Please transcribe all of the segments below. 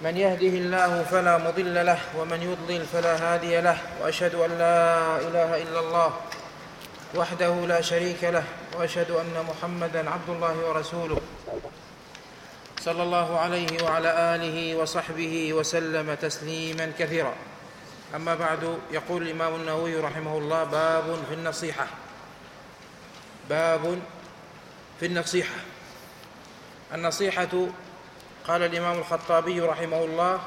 من يهده الله فلا مضل له ومن يضلل فلا هادي له وأشهد أن لا إله إلا الله وحده لا شريك له وأشهد أن محمدا عبد الله ورسوله صلى الله عليه وعلى آله وصحبه وسلم تسليما كثيرا. أما بعد يقول الإمام النووي رحمه الله باب في النصيحة. باب في النصيحة. النصيحة قال الإمام الخطابي رحمه الله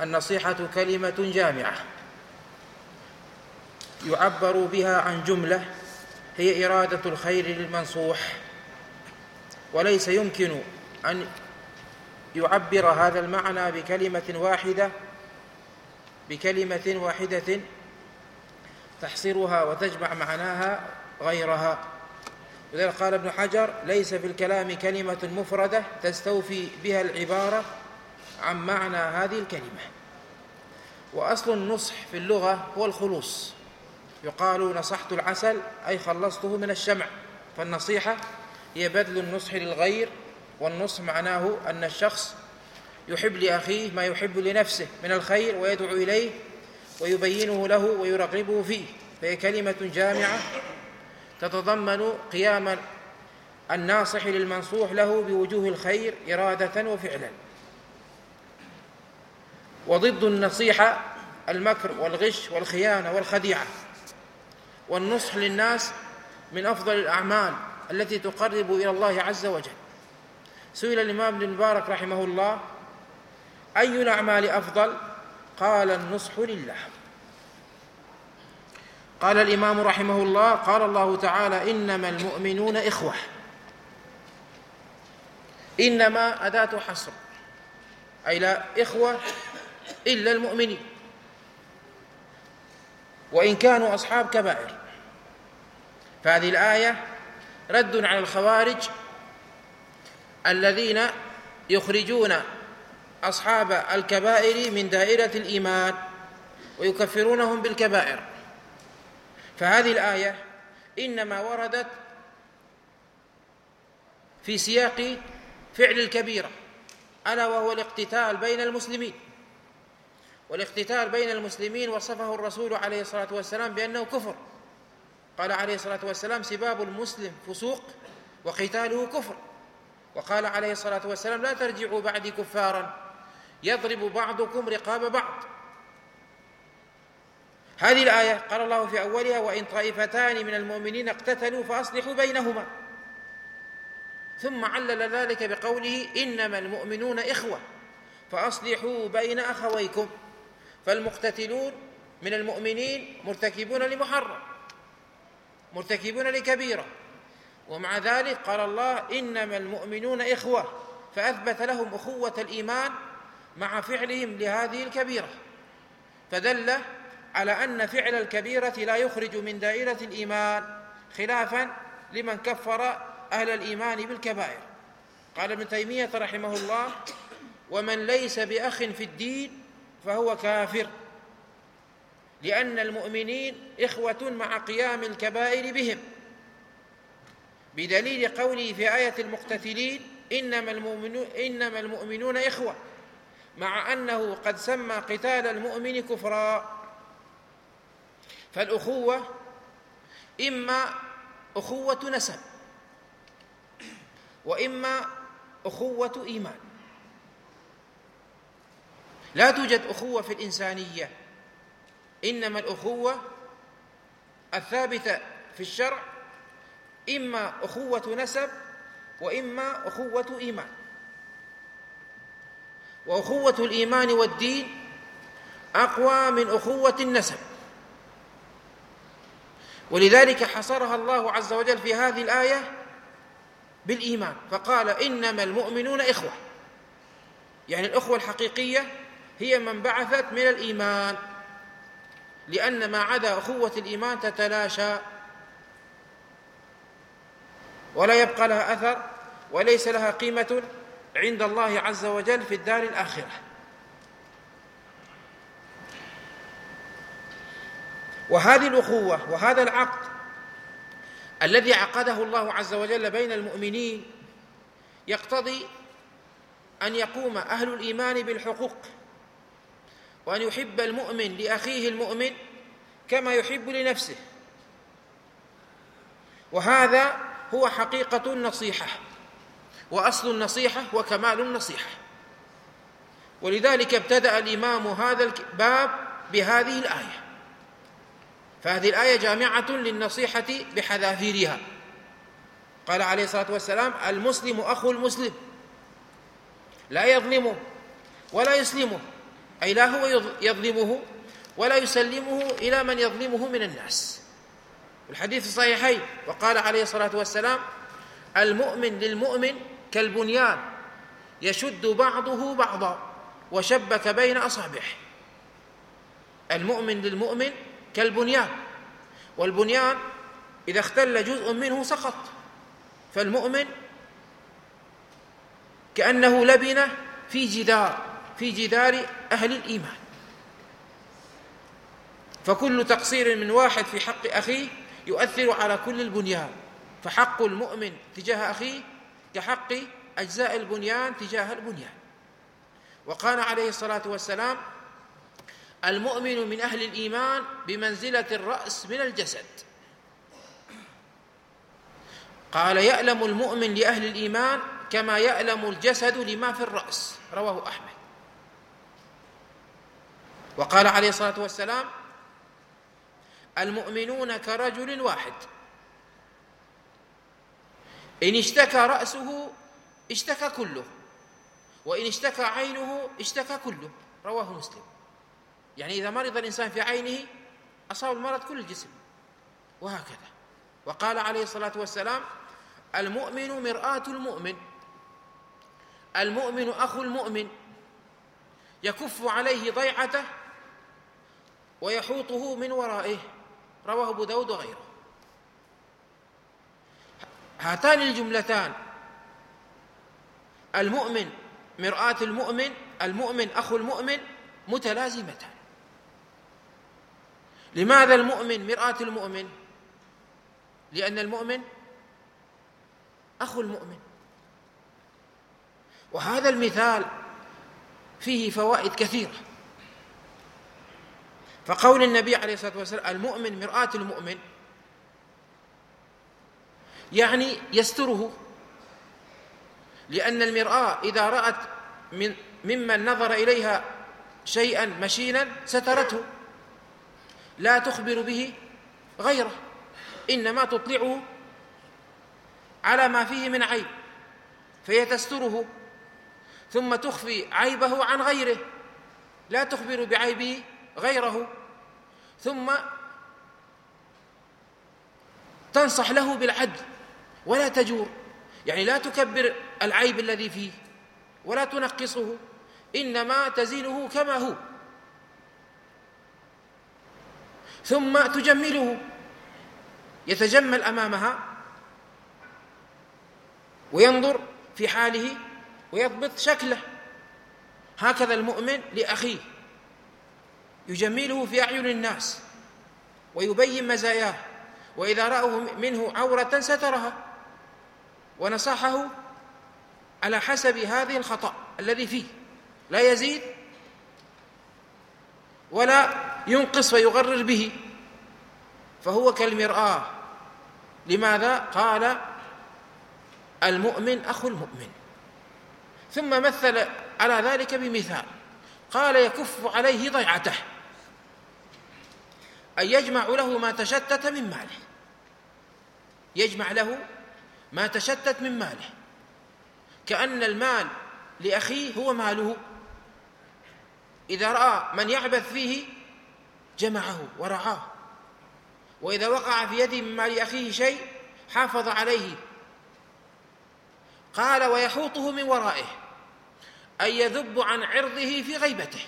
النصيحة كلمة جامعة. يعبر بها عن جملة هي إرادة الخير للمنصوح. وليس يمكن أن يعبر هذا المعنى بكلمة واحدة بكلمة واحدة تحصرها وتجمع معناها غيرها. ولذلك قال ابن حجر ليس في الكلام كلمة مفردة تستوفي بها العبارة عن معنى هذه الكلمة. وأصل النصح في اللغة هو الخلوص. يقال نصحت العسل أي خلصته من الشمع. فالنصيحة هي بذل النصح للغير والنصح معناه أن الشخص يحب لأخيه ما يحب لنفسه من الخير ويدعو إليه ويبينه له ويرغبه فيه. فهي كلمة جامعة تتضمن قيام الناصح للمنصوح له بوجوه الخير إرادة وفعلا. وضد النصيحة المكر والغش والخيانة والخديعة. والنصح للناس من أفضل الأعمال التي تقرب إلى الله عز وجل. سئل الإمام ابن المبارك رحمه الله أي الأعمال أفضل؟ قال النصح لله. قال الإمام رحمه الله قال الله تعالى إنما المؤمنون إخوة. إنما اداه حصر. أي لا إخوة إلا المؤمنين. وإن كانوا أصحاب كبائر. فهذه الآية رد على الخوارج الذين يخرجون أصحاب الكبائر من دائرة الإيمان ويكفرونهم بالكبائر. فهذه الآية إنما وردت في سياق فعل الكبيرة ألا وهو الاقتتال بين المسلمين. والاقتتال بين المسلمين وصفه الرسول عليه الصلاة والسلام بأنه كفر. قال عليه الصلاة والسلام سباب المسلم فسوق وقتاله كفر. وقال عليه الصلاة والسلام لا ترجعوا بعدي كفارا يضرب بعضكم رقاب بعض. هذه الآية قال الله في أولها وإن طائفتان من المؤمنين اقتتلوا فأصلحوا بينهما. ثم علل ذلك بقوله إنما المؤمنون إخوة فأصلحوا بين أخويكم. فالمقتتلون من المؤمنين مرتكبون لمحرم مرتكبون لكبيرة. ومع ذلك قال الله إنما المؤمنون إخوة. فأثبت لهم أخوة الإيمان مع فعلهم لهذه الكبيرة. فدل على أن فعل الكبيرة لا يخرج من دائرة الإيمان خلافا لمن كفر أهل الإيمان بالكبائر. قال ابن تيمية رحمه الله ومن ليس بأخ في الدين فهو كافر لأن المؤمنين إخوة مع قيام الكبائر بهم. بدليل قوله في آية المقتتلين إنما المؤمنون, إنما المؤمنون إخوة مع أنه قد سمى قتال المؤمن كفرا. فالأخوة إما أخوة نسب وإما أخوة إيمان. لا توجد أخوة في الإنسانية إنما الأخوة الثابتة في الشرع إما أخوة نسب وإما أخوة إيمان. وأخوة الإيمان والدين أقوى من أخوة النسب. ولذلك حصرها الله عز وجل في هذه الآية بالإيمان. فقال إنما المؤمنون إخوة. يعني الأخوة الحقيقية هي من بعثت من الإيمان لأن ما عدا أخوة الإيمان تتلاشى. ولا يبقى لها أثر وليس لها قيمة عند الله عز وجل في الدار الآخرة. وهذه الأخوة وهذا العقد الذي عقده الله عز وجل بين المؤمنين يقتضي أن يقوم أهل الإيمان بالحقوق وأن يحب المؤمن لأخيه المؤمن كما يحب لنفسه. وهذا هو حقيقة النصيحة وأصل النصيحة وكمال النصيحة. ولذلك ابتدأ الإمام هذا الباب بهذه الآية. فهذه الآية جامعة للنصيحة بحذافيرها. قال عليه الصلاة والسلام المسلم أخو المسلم. لا يظلمه ولا يسلمه. أي لا هو يظلمه ولا يسلمه إلى من يظلمه من الناس. الحديث الصحيحين وقال عليه الصلاة والسلام المؤمن للمؤمن كالبنيان يشد بعضه بعضا وشبك بين أصابعه. المؤمن للمؤمن كالبنيان والبنيان إذا اختل جزء منه سقط فالمؤمن كأنه لبنة في جدار في جدار أهل الإيمان. فكل تقصير من واحد في حق أخيه يؤثر على كل البنيان. فحق المؤمن تجاه أخيه كحق أجزاء البنيان تجاه البنيان. وقال عليه الصلاة والسلام المؤمن من أهل الإيمان بمنزلة الرأس من الجسد. قال يألم المؤمن لأهل الإيمان كما يألم الجسد لما في الرأس. رواه أحمد. وقال عليه الصلاة والسلام المؤمنون كرجل واحد. إن اشتكى رأسه اشتكى كله وإن اشتكى عينه اشتكى كله. رواه مسلم. يعني إذا مرض الإنسان في عينه أصاب المرض كل الجسم. وهكذا. وقال عليه الصلاة والسلام المؤمن مرآة المؤمن. المؤمن أخو المؤمن. يكف عليه ضيعته ويحوطه من ورائه. رواه أبو داود وغيره. هاتان الجملتان. المؤمن مرآة المؤمن المؤمن أخو المؤمن متلازمتان. لماذا المؤمن مرآة المؤمن؟ لأن المؤمن أخو المؤمن. وهذا المثال فيه فوائد كثيرة. فقول النبي عليه الصلاة والسلام المؤمن مرآة المؤمن يعني يستره لأن المرآة إذا رأت من ممن نظر إليها شيئا مشينا سترته. لا تخبر به غيره إنما تطلعه على ما فيه من عيب فهي تستره ثم تخفي عيبه عن غيره لا تخبر بعيبه غيره ثم تنصح له بالعدل ولا تجور يعني لا تكبر العيب الذي فيه ولا تنقصه إنما تزينه كما هو. ثم تجمله. يتجمل أمامها. وينظر في حاله ويضبط شكله. هكذا المؤمن لأخيه. يجمله في أعين الناس. ويبين مزاياه. وإذا راوا منه عورة سترها. ونصحه على حسب هذه الخطأ الذي فيه. لا يزيد ولا ينقص ويغرر به. فهو كالمرآة. لماذا؟ قال المؤمن أخو المؤمن. ثم مثل على ذلك بمثال. قال يكف عليه ضيعته. أي يجمع له ما تشتت من ماله. يجمع له ما تشتت من ماله. كأن المال لأخيه هو ماله. إذا رأى من يعبث فيه جمعه ورعاه. وإذا وقع في يده من مال أخيه شيء حافظ عليه. قال ويحوطه من ورائه أي يذب عن عرضه في غيبته.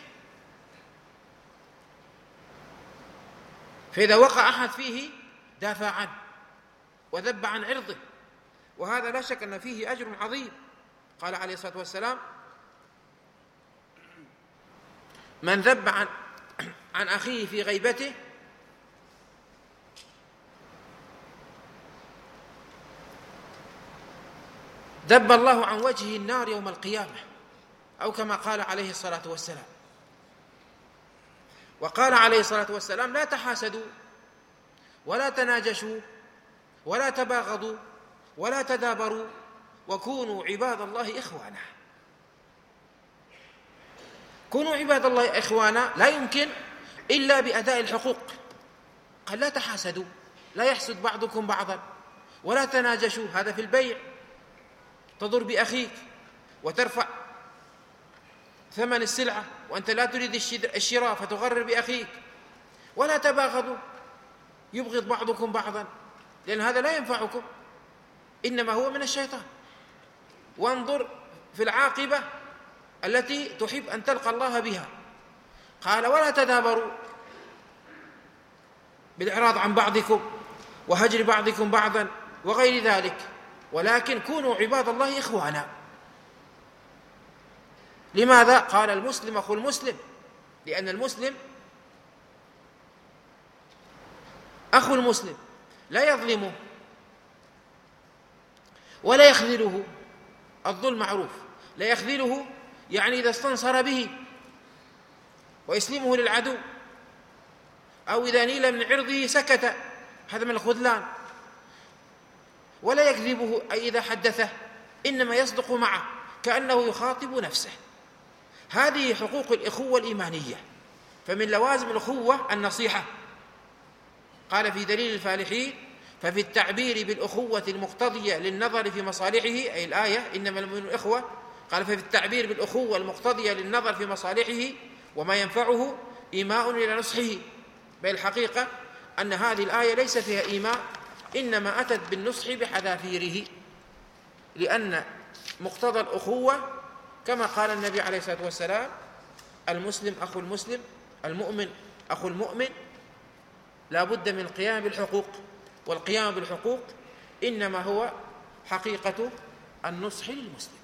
فإذا وقع أحد فيه دافع عنه وذب عن عرضه وهذا لا شك أن فيه أجر عظيم. قال عليه الصلاة والسلام من ذب عن عن أخيه في غيبته؟ ذب الله عن وجهه النار يوم القيامة أو كما قال عليه الصلاة والسلام. وقال عليه الصلاة والسلام لا تحاسدوا ولا تناجشوا ولا تباغضوا ولا تدابروا وكونوا عباد الله إخوانا. كونوا عباد الله إخوانا لا يمكن إلا بأداء الحقوق. قال لا تحاسدوا لا يحسد بعضكم بعضا ولا تناجشوا هذا في البيع. تضر بأخيك وترفع ثمن السلعة وأنت لا تريد الشراء فتغرر بأخيك. ولا تباغضوا يبغض بعضكم بعضا لأن هذا لا ينفعكم. إنما هو من الشيطان. وانظر في العاقبة التي تحب أن تلقى الله بها قال ولا تدابروا بالإعراض عن بعضكم وهجر بعضكم بعضا وغير ذلك ولكن كونوا عباد الله إخوانا لماذا؟ قال المسلم أخو المسلم لأن المسلم أخو المسلم لا يظلمه ولا يخذله الظلم معروف لا يخذله يعني إذا استنصر به ويسلمه للعدو أو إذا نيل من عرضه سكت هذا من الخذلان. ولا يكذبه أي إذا حدثه إنما يصدق معه كأنه يخاطب نفسه. هذه حقوق الإخوة الإيمانية فمن لوازم الأخوة النصيحة. قال في دليل الفالحين ففي التعبير بالأخوة المقتضية للنظر في مصالحه أي الآية إنما المؤمنون إخوة قال ففي التعبير بالأخوة المقتضية للنظر في مصالحه وما ينفعه إيماء إلى نصحه. بل الحقيقة أن هذه الآية ليس فيها إيماء إنما أتت بالنصح بحذافيره. لأن مقتضى الأخوة كما قال النبي عليه الصلاة والسلام المسلم أخو المسلم المؤمن أخو المؤمن لا بد من القيام بالحقوق. والقيام بالحقوق إنما هو حقيقة النصح للمسلم.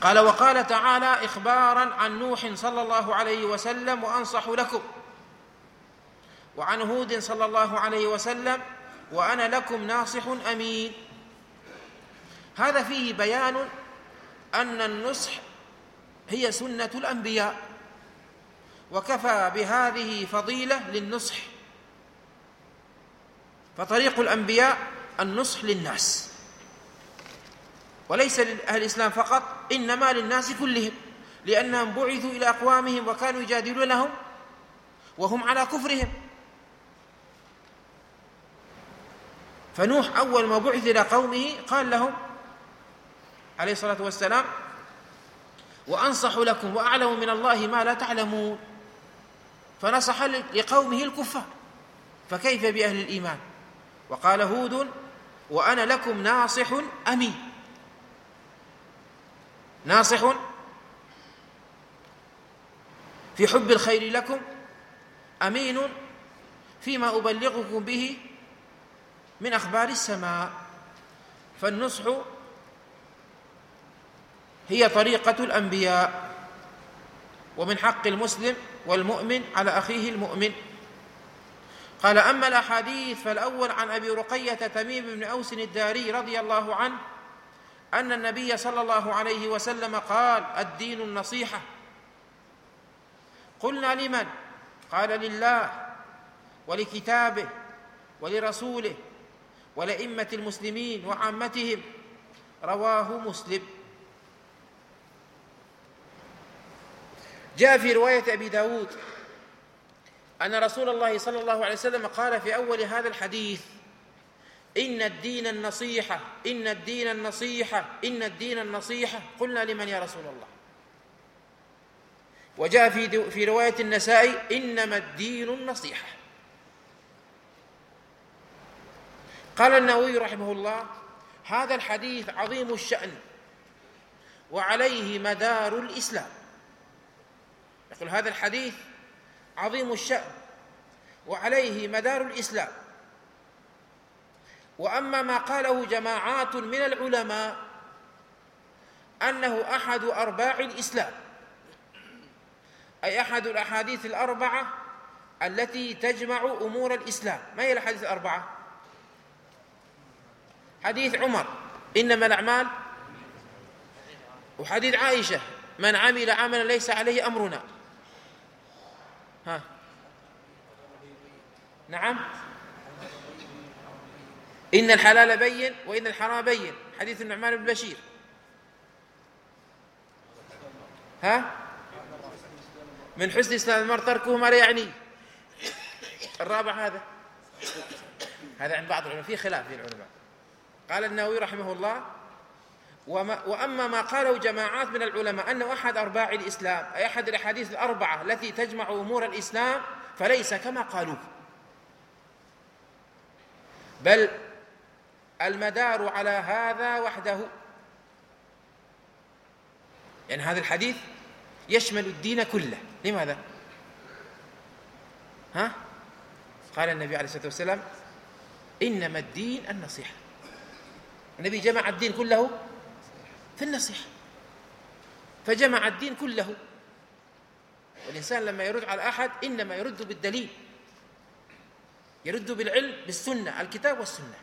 قال وقال تعالى إخبارا عن نوح صلى الله عليه وسلم وأنصح لكم وعن هود صلى الله عليه وسلم وأنا لكم ناصح أمين. هذا فيه بيان أن النصح هي سنة الأنبياء وكفى بهذه فضيلة للنصح. فطريق الأنبياء النصح للناس. وليس لأهل الإسلام فقط إنما للناس كلهم لأنهم بعثوا إلى أقوامهم وكانوا يجادلونهم وهم على كفرهم. فنوح أول ما بعث إلى قومه قال لهم عليه الصلاة والسلام وأنصح لكم وأعلم من الله ما لا تعلمون. فنصح لقومه الكفار فكيف بأهل الإيمان؟ وقال هود وأنا لكم ناصح أمين. ناصح في حب الخير لكم أمين فيما أبلغكم به من أخبار السماء. فالنصح هي طريقة الأنبياء ومن حق المسلم والمؤمن على أخيه المؤمن. قال أما الأحاديث فالأول عن أبي رقية تميم بن أوس الداري رضي الله عنه أن النبي صلى الله عليه وسلم قال الدين النصيحة. قلنا لمن؟ قال لله ولكتابه ولرسوله ولأئمة المسلمين وعامتهم. رواه مسلم. جاء في رواية أبي داود أن رسول الله صلى الله عليه وسلم قال في أول هذا الحديث إن الدين النصيحة إن الدين النصيحة إن الدين النصيحة. قلنا لمن يا رسول الله؟ وجاء في في رواية النسائي إنما الدين النصيحة. قال النووي رحمه الله هذا الحديث عظيم الشأن وعليه مدار الإسلام. يقول هذا الحديث عظيم الشأن وعليه مدار الإسلام. وأما ما قاله جماعات من العلماء أنه أحد أرباع الإسلام أي أحد الأحاديث الأربعة التي تجمع أمور الإسلام. ما هي الأحاديث الأربعة؟ حديث عمر إنما الأعمال وحديث عائشة من عمل عملا ليس عليه أمرنا. ها؟ نعم. إن الحلال بين وإن الحرام بين. حديث النعمان بن بشير. ها؟ من حسن إسلام المرء تركه ما لا يعنيه الرابع هذا. هذا عند بعض العلماء في خلاف في العلماء. قال النووي رحمه الله وما وأما ما قاله جماعات من العلماء أنه أحد أرباع الإسلام أي أحد الأحاديث الأربعة التي تجمع أمور الإسلام فليس كما قالوه. بل المدار على هذا وحده. يعني هذا الحديث يشمل الدين كله. لماذا؟ ها؟ قال النبي عليه الصلاة والسلام إنما الدين النصيحة. النبي جمع الدين كله في النصيحة. فجمع الدين كله. والإنسان لما يرد على أحد إنما يرد بالدليل. يرد بالعلم بالسنة الكتاب والسنة.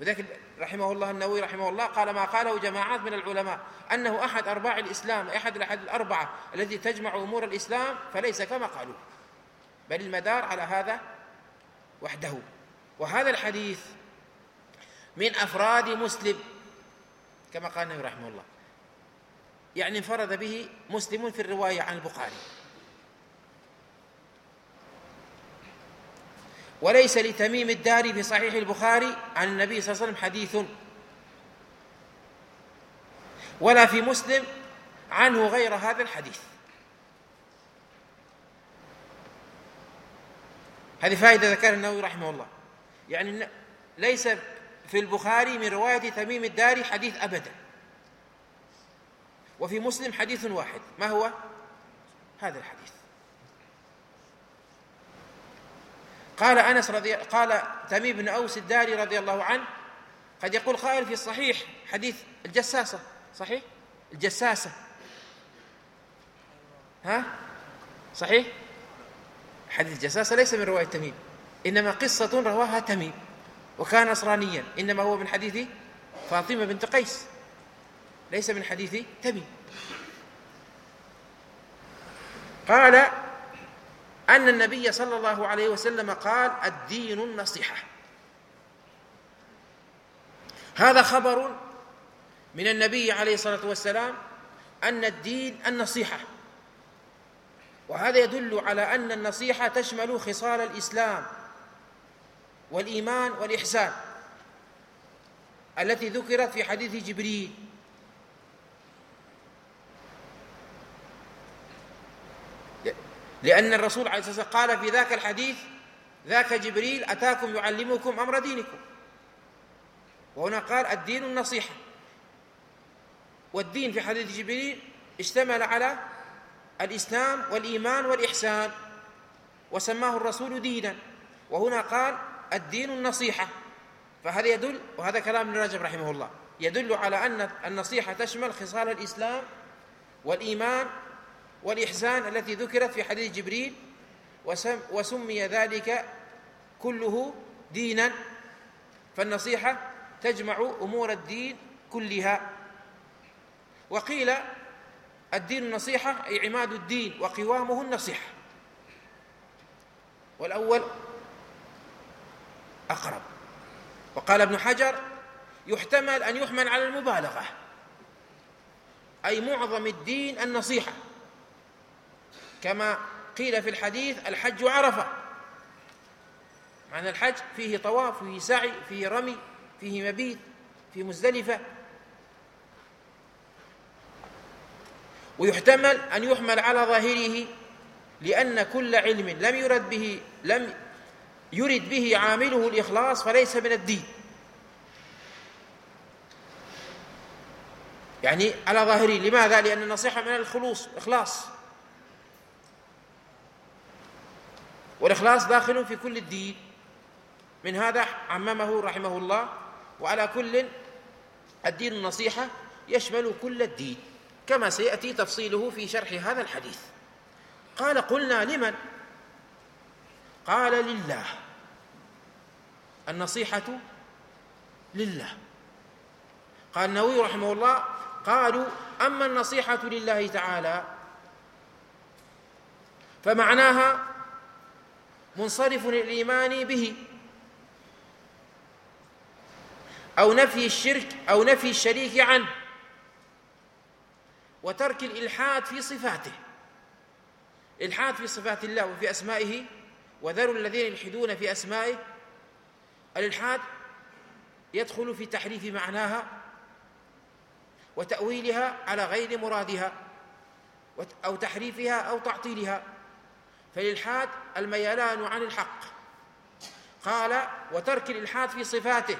وذلك رحمه الله النووي رحمه الله قال ما قاله جماعات من العلماء أنه أحد أرباع الإسلام أحد الأحد الأربعة التي تجمع أمور الإسلام فليس كما قالوا. بل المدار على هذا وحده. وهذا الحديث من أفراد مسلم كما قال النبي رحمه الله. يعني انفرد به مسلم في الرواية عن البخاري. وليس لتميم الداري في صحيح البخاري عن النبي صلى الله عليه وسلم حديث ولا في مسلم عنه غير هذا الحديث. هذه فائدة ذكرها النووي رحمه الله. يعني ليس في البخاري من رواية تميم الداري حديث أبدا. وفي مسلم حديث واحد. ما هو؟ هذا الحديث. قال أنس رضي قال تميم بن أوس الداري رضي الله عنه قد يقول قائل في الصحيح حديث الجساسة صحيح؟ الجساسة. ها؟ صحيح؟ حديث الجساسة ليس من رواية تميم إنما قصة رواها تميم وكان نصرانيا إنما هو من حديث فاطمة بنت قيس ليس من حديث تميم. قال أن النبي صلى الله عليه وسلم قال الدين النصيحة. هذا خبر من النبي عليه الصلاة والسلام أن الدين النصيحة. وهذا يدل على أن النصيحة تشمل خصال الإسلام والإيمان والإحسان التي ذكرت في حديث جبريل. لأن الرسول عليه الصلاة والسلام قال في ذاك الحديث ذاك جبريل أتاكم يعلمكم أمر دينكم. وهنا قال الدين النصيحة. والدين في حديث جبريل اشتمل على الإسلام والإيمان والإحسان وسماه الرسول دينا. وهنا قال الدين النصيحة. فهذا يدل وهذا كلام ابن رجب رحمه الله يدل على أن النصيحة تشمل خصال الإسلام والإيمان والإحسان التي ذكرت في حديث جبريل وسمي ذلك كله دينا فالنصيحة تجمع أمور الدين كلها. وقيل الدين النصيحة أي عماد الدين وقوامه النصيحة. والأول أقرب. وقال ابن حجر يحتمل أن يحمل على المبالغة. أي معظم الدين النصيحة. كما قيل في الحديث الحج عرفة معنى الحج فيه طواف فيه سعي فيه رمي فيه مبيت فيه مزدلفة. ويحتمل أن يحمل على ظاهره لأن كل علم لم يرد به لم يرد به عامله الإخلاص فليس من الدين. يعني على ظاهره لماذا؟ لأن النصيحة من الخلوص إخلاص. والإخلاص داخل في كل الدين. من هذا عممه رحمه الله وعلى كل الدين النصيحة يشمل كل الدين كما سيأتي تفصيله في شرح هذا الحديث. قال قلنا لمن؟ قال لله. النصيحة لله. قال النووي رحمه الله قالوا أما النصيحة لله تعالى فمعناها منصرف للإيمان به. أو نفي الشرك أو نفي الشريك عنه. وترك الإلحاد في صفاته. إلحاد في صفات الله وفي أسمائه. وذروا الذين يلحدون في أسمائه. الإلحاد يدخل في تحريف معناها. وتأويلها على غير مرادها. أو تحريفها أو تعطيلها. فالإلحاد الميلان عن الحق. قال وترك الإلحاد في صفاته.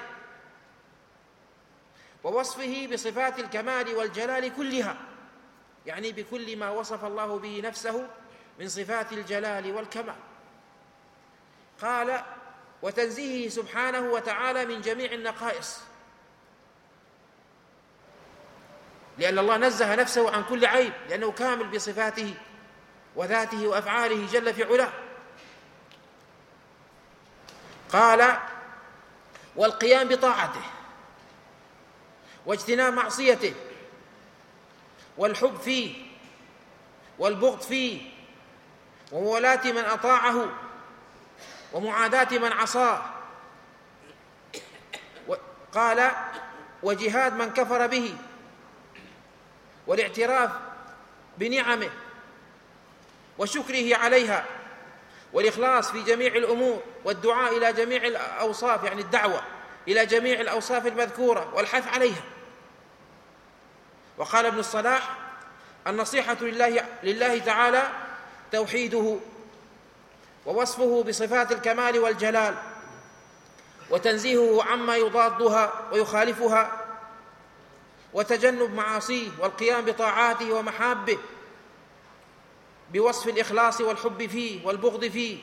ووصفه بصفات الكمال والجلال كلها. يعني بكل ما وصف الله به نفسه من صفات الجلال والكمال. قال وتنزيهه سبحانه وتعالى من جميع النقائص. لأن الله نزه نفسه عن كل عيب لأنه كامل بصفاته. وذاته وأفعاله جل في علاه. قال والقيام بطاعته واجتناب معصيته والحب فيه والبغض فيه وموالاة من أطاعه ومعاداة من عصاه. قال وجهاد من كفر به والاعتراف بنعمه وشكره عليها. والإخلاص في جميع الأمور والدعاء إلى جميع الأوصاف يعني الدعوة إلى جميع الأوصاف المذكورة والحث عليها. وقال ابن الصلاح النصيحة لله, لله تعالى توحيده ووصفه بصفات الكمال والجلال وتنزيهه عما يضادها ويخالفها وتجنب معاصيه والقيام بطاعاته ومحابه بوصف الإخلاص والحب فيه والبغض فيه.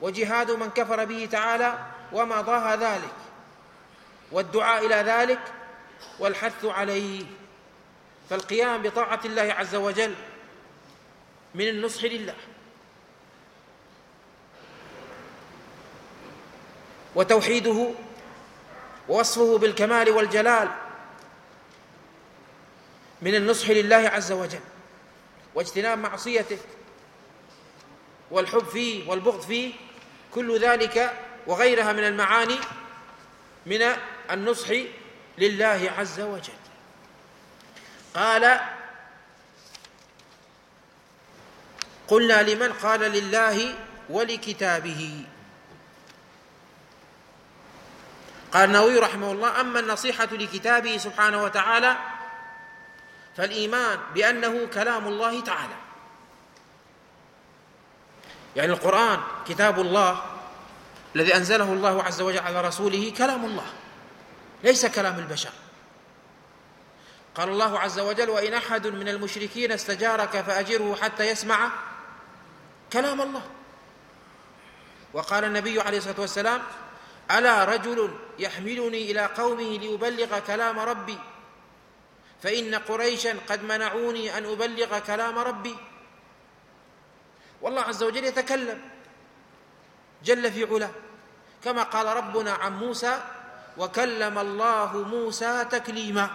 وجهاد من كفر به تعالى وما ضاها ذلك. والدعاء إلى ذلك والحث عليه. فالقيام بطاعة الله عز وجل من النصح لله. وتوحيده ووصفه بالكمال والجلال من النصح لله عز وجل. واجتناب معصيته والحب فيه والبغض فيه كل ذلك وغيرها من المعاني من النصح لله عز وجل. قال قلنا لمن؟ قال لله ولكتابه. قال النووي رحمه الله أما النصيحة لكتابه سبحانه وتعالى فالإيمان بأنه كلام الله تعالى. يعني القرآن كتاب الله الذي أنزله الله عز وجل على رسوله كلام الله ليس كلام البشر. قال الله عز وجل وإن أحد من المشركين استجارك فأجره حتى يسمع كلام الله. وقال النبي عليه الصلاة والسلام ألا رجل يحملني إلى قومه ليبلغ كلام ربي فإن قريشا قد منعوني أن أبلغ كلام ربي. والله عز وجل يتكلم جل في علاه كما قال ربنا عن موسى وكلم الله موسى تكليما.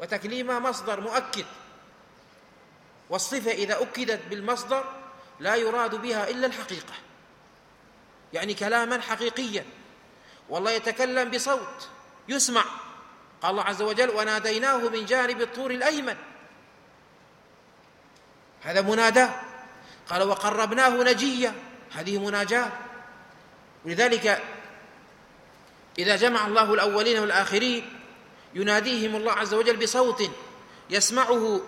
وتكليما مصدر مؤكد. والصفة إذا أكدت بالمصدر لا يراد بها إلا الحقيقة. يعني كلاما حقيقيا. والله يتكلم بصوت يسمع. قال الله عز وجل وناديناه من جانب الطور الأيمن. هذا مناداه قال وقربناه نجيا. هذه مناجاة. ولذلك إذا جمع الله الأولين والآخرين يناديهم الله عز وجل بصوت يسمعه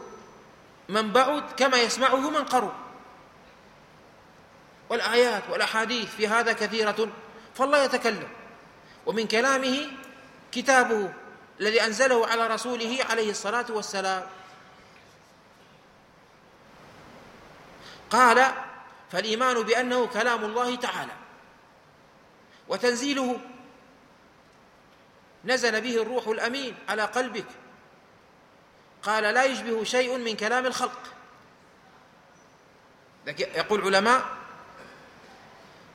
من بعد كما يسمعه من قرب. والآيات والأحاديث في هذا كثيرة فالله يتكلم. ومن كلامه كتابه. الذي أنزله على رسوله عليه الصلاة والسلام. قال فالإيمان بأنه كلام الله تعالى. وتنزيله نزل به الروح الأمين على قلبك. قال لا يشبه شيء من كلام الخلق. يقول علماء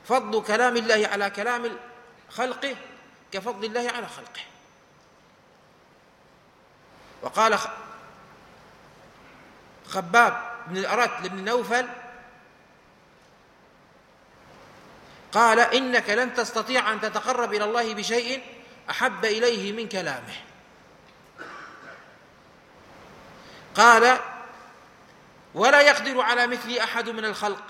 فضل كلام الله على كلام خلقه كفضل الله على خلقه. وقال خباب بن الأرت بن نوفل قال إنك لن تستطيع أن تتقرب إلى الله بشيء أحب إليه من كلامه. قال ولا يقدر على مثل أحد من الخلق.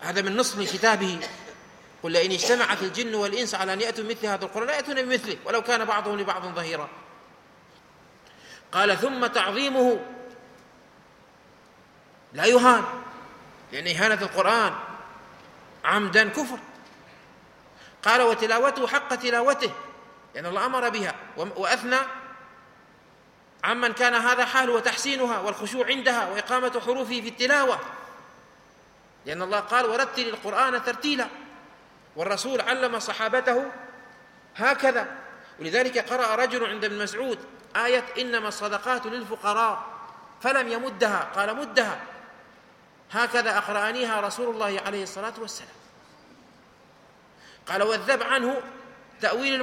هذا من نص من كتابه. قل لئن اجتمعت الجن والإنس على أن يأتوا مثل هذا القرآن لا يأتون بمثله ولو كان بعضهم لبعض ظهيرا. قال ثم تعظيمه لا يهان لأن إهانة القرآن عمدا كفر. قال وتلاوته حق تلاوته لأن الله أمر بها وأثنى عمن كان هذا حاله وتحسينها والخشوع عندها وإقامة حروفه في التلاوة. لأن الله قال ورتل القرآن ترتيلا. والرسول علم صحابته هكذا. ولذلك قرأ رجل عند ابن مسعود آية إنما الصدقات للفقراء فلم يمدها. قال مدها. هكذا أقرأنيها رسول الله عليه الصلاة والسلام. قال والذب عنه تأويل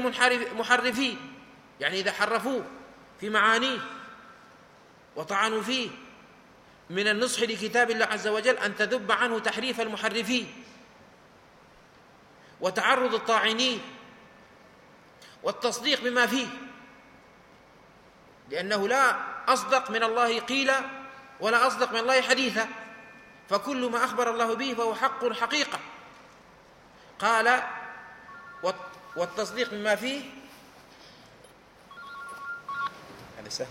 المحرفين. يعني إذا حرفوه في معانيه وطعنوا فيه من النصح لكتاب الله عز وجل أن تذب عنه تحريف المحرفين. وتعرض الطاعنين والتصديق بما فيه لأنه لا أصدق من الله قيل ولا أصدق من الله حديثا فكل ما أخبر الله به فهو حق حقيقة. قال والتصديق بما فيه هذا سهو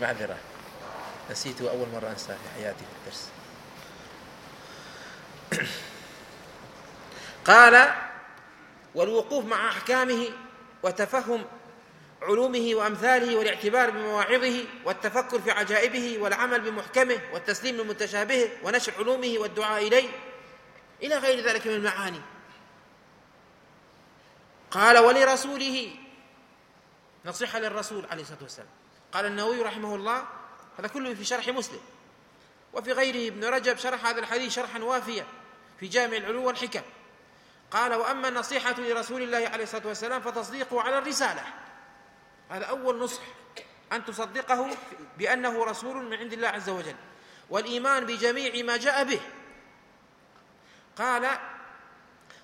معذرة. نسيته أول مرة أنساه في حياتي في الدرس. قال والوقوف مع أحكامه وتفهم علومه وأمثاله والاعتبار بمواعظه والتفكر في عجائبه والعمل بمحكمه والتسليم لمتشابهه ونشر علومه والدعاء إليه. إلى غير ذلك من المعاني. قال ولرسوله. نصيحة للرسول عليه الصلاة والسلام. قال النووي رحمه الله هذا كله في شرح مسلم. وفي غيره ابن رجب شرح هذا الحديث شرحا وافيا في جامع العلو والحكم. قال وأما النصيحة لرسول الله عليه الصلاة والسلام فتصديقه على الرسالة. هذا أول نصح أن تصدقه بأنه رسول من عند الله عز وجل. والإيمان بجميع ما جاء به. قال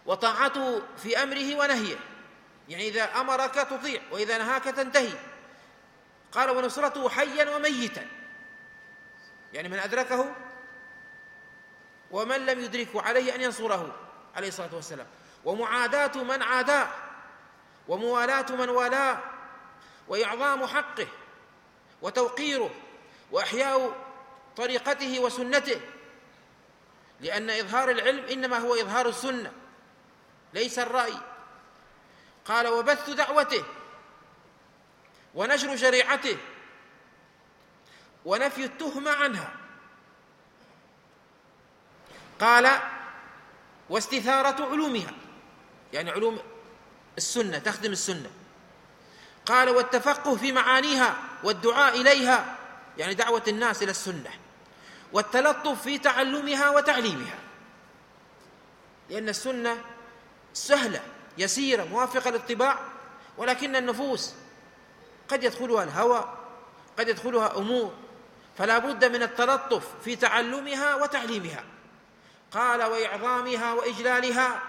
وطاعته في أمره ونهيه. يعني إذا أمرك تطيع وإذا نهاك تنتهي. قال ونصرته حيا وميتا. يعني من أدركه ومن لم يدركه عليه أن ينصره عليه الصلاة والسلام. ومعاداة من عاداه وموالاة من والاه وإعظام حقه وتوقيره وإحياء طريقته وسنته. لأن إظهار العلم إنما هو إظهار السنة ليس الرأي. قال وبث دعوته ونشر شريعته. ونفي التهمة عنها. قال واستثارة علومها. يعني علوم السنة تخدم السنة. قال والتفقه في معانيها والدعاء إليها. يعني دعوة الناس إلى السنة. والتلطف في تعلمها وتعليمها. لأن السنة سهلة يسيرة موافقة للطباع ولكن النفوس قد يدخلها الهوى قد يدخلها أمور فلا بد من التلطف في تعلمها وتعليمها. قال وإعظامها وإجلالها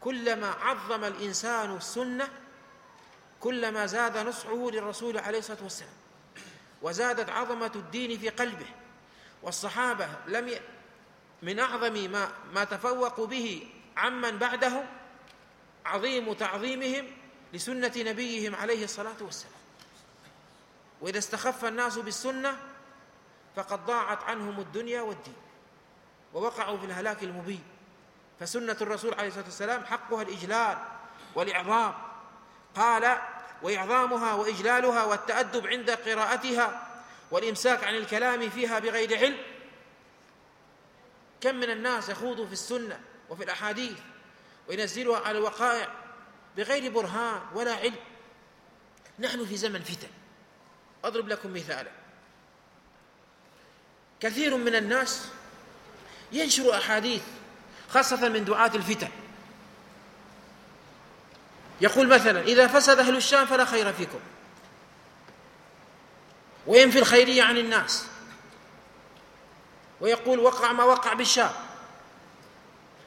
كلما عظم الإنسان السنة كلما زاد نصحه للرسول عليه الصلاة والسلام وزادت عظمة الدين في قلبه. والصحابة لم ي... من أعظم ما ما تفوقوا به عمن بعدهم عظيم تعظيمهم لسنة نبيهم عليه الصلاة والسلام. وإذا استخف الناس بالسنة فقد ضاعت عنهم الدنيا والدين ووقعوا في الهلاك المبين. فسنة الرسول عليه الصلاة والسلام حقها الإجلال والإعظام. قال وإعظامها وإجلالها والتأدب عند قراءتها والإمساك عن الكلام فيها بغير علم. كم من الناس يخوضوا في السنة وفي الأحاديث وينزلها على الوقائع بغير برهان ولا علم. نحن في زمن فتن. أضرب لكم مثالا. كثير من الناس ينشر أحاديث خاصة من دعاة الفتن. يقول مثلا إذا فسد أهل الشام فلا خير فيكم. وينفي الخيرية عن الناس؟ ويقول وقع ما وقع بالشام.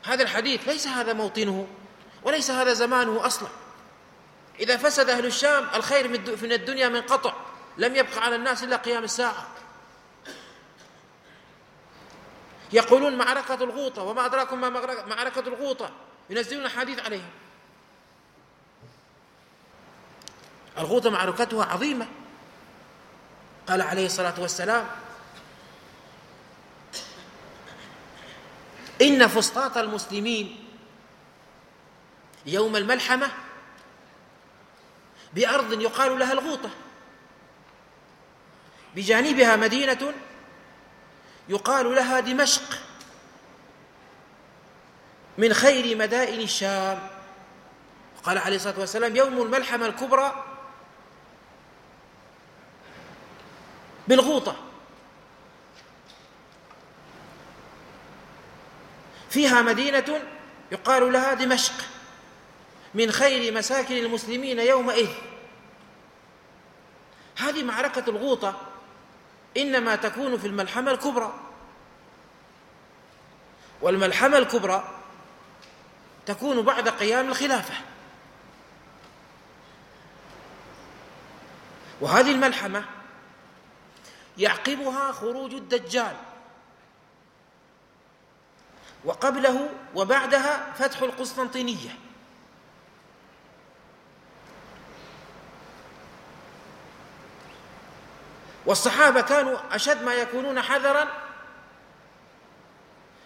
هذا الحديث ليس هذا موطنه. وليس هذا زمانه أصلا. إذا فسد أهل الشام الخير من الدنيا من قطع. لم يبقى على الناس إلا قيام الساعة. يقولون معركة الغوطة وما أدراكم ما معركة الغوطة. ينزلون حديث عليها الغوطة معركتها عظيمة. قال عليه الصلاة والسلام إن فسطاط المسلمين يوم الملحمة بأرض يقال لها الغوطة. بجانبها مدينة يقال لها دمشق من خير مدائن الشام. قال عليه الصلاة والسلام يوم الملحمة الكبرى بالغوطة. فيها مدينة يقال لها دمشق. من خير مساكن المسلمين يومئذ. هذه معركة الغوطة إنما تكون في الملحمة الكبرى. والملحمة الكبرى تكون بعد قيام الخلافة. وهذه الملحمة يعقبها خروج الدجال. وقبله وبعدها فتح القسطنطينية. والصحابة كانوا أشد ما يكونون حذرا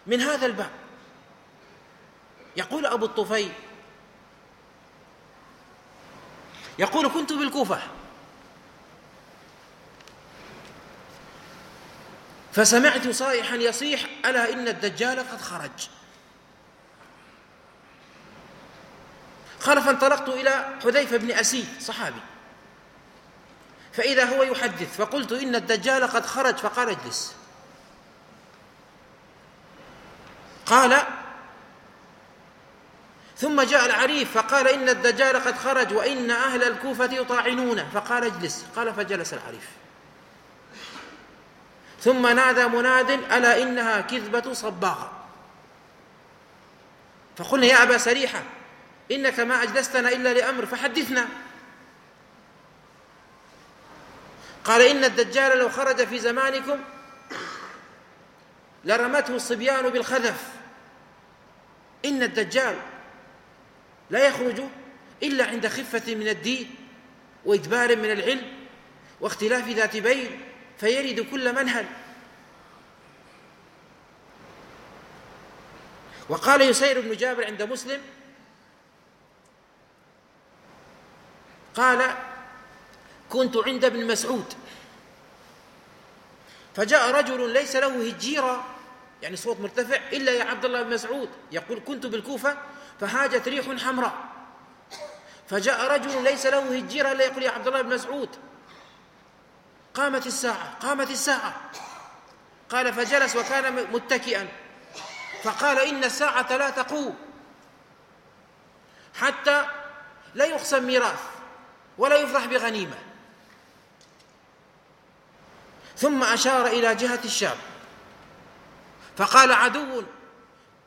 من هذا الباب. يقول أبو الطفيل يقول كنت بالكوفة. فسمعت صائحا يصيح ألا إن الدجال قد خرج. قال فانطلقت إلى حذيفة بن أسيد صحابي. فإذا هو يحدث فقلت إن الدجال قد خرج فقال اجلس. قال ثم جاء العريف فقال إن الدجال قد خرج وإن أهل الكوفة يطاعنونه فقال اجلس. قال فجلس العريف. ثم نادى مناد ألا إنها كذبة صباغة. فقلنا يا أبا سريحة إنك ما أجلستنا إلا لأمر فحدثنا. قال إن الدجال لو خرج في زمانكم لرمته الصبيان بالخذف. إن الدجال لا يخرج إلا عند خفة من الدين وإدبار من العلم واختلاف ذات بين فيرد كل منهل. وقال يسير بن جابر عند مسلم قال كنت عند ابن مسعود. فجاء رجل ليس له هجيرة يعني صوت مرتفع إلا يا عبد الله بن مسعود يقول كنت بالكوفة فهاجت ريح حمراء. فجاء رجل ليس له هجيرة إلا يقول يا عبد الله بن مسعود. قامت الساعة قامت الساعة. قال فجلس وكان متكئا. فقال إن الساعة لا تقوم. حتى لا يقسم ميراث ولا يفرح بغنيمة. ثم أشار إلى جهة الشام. فقال عدو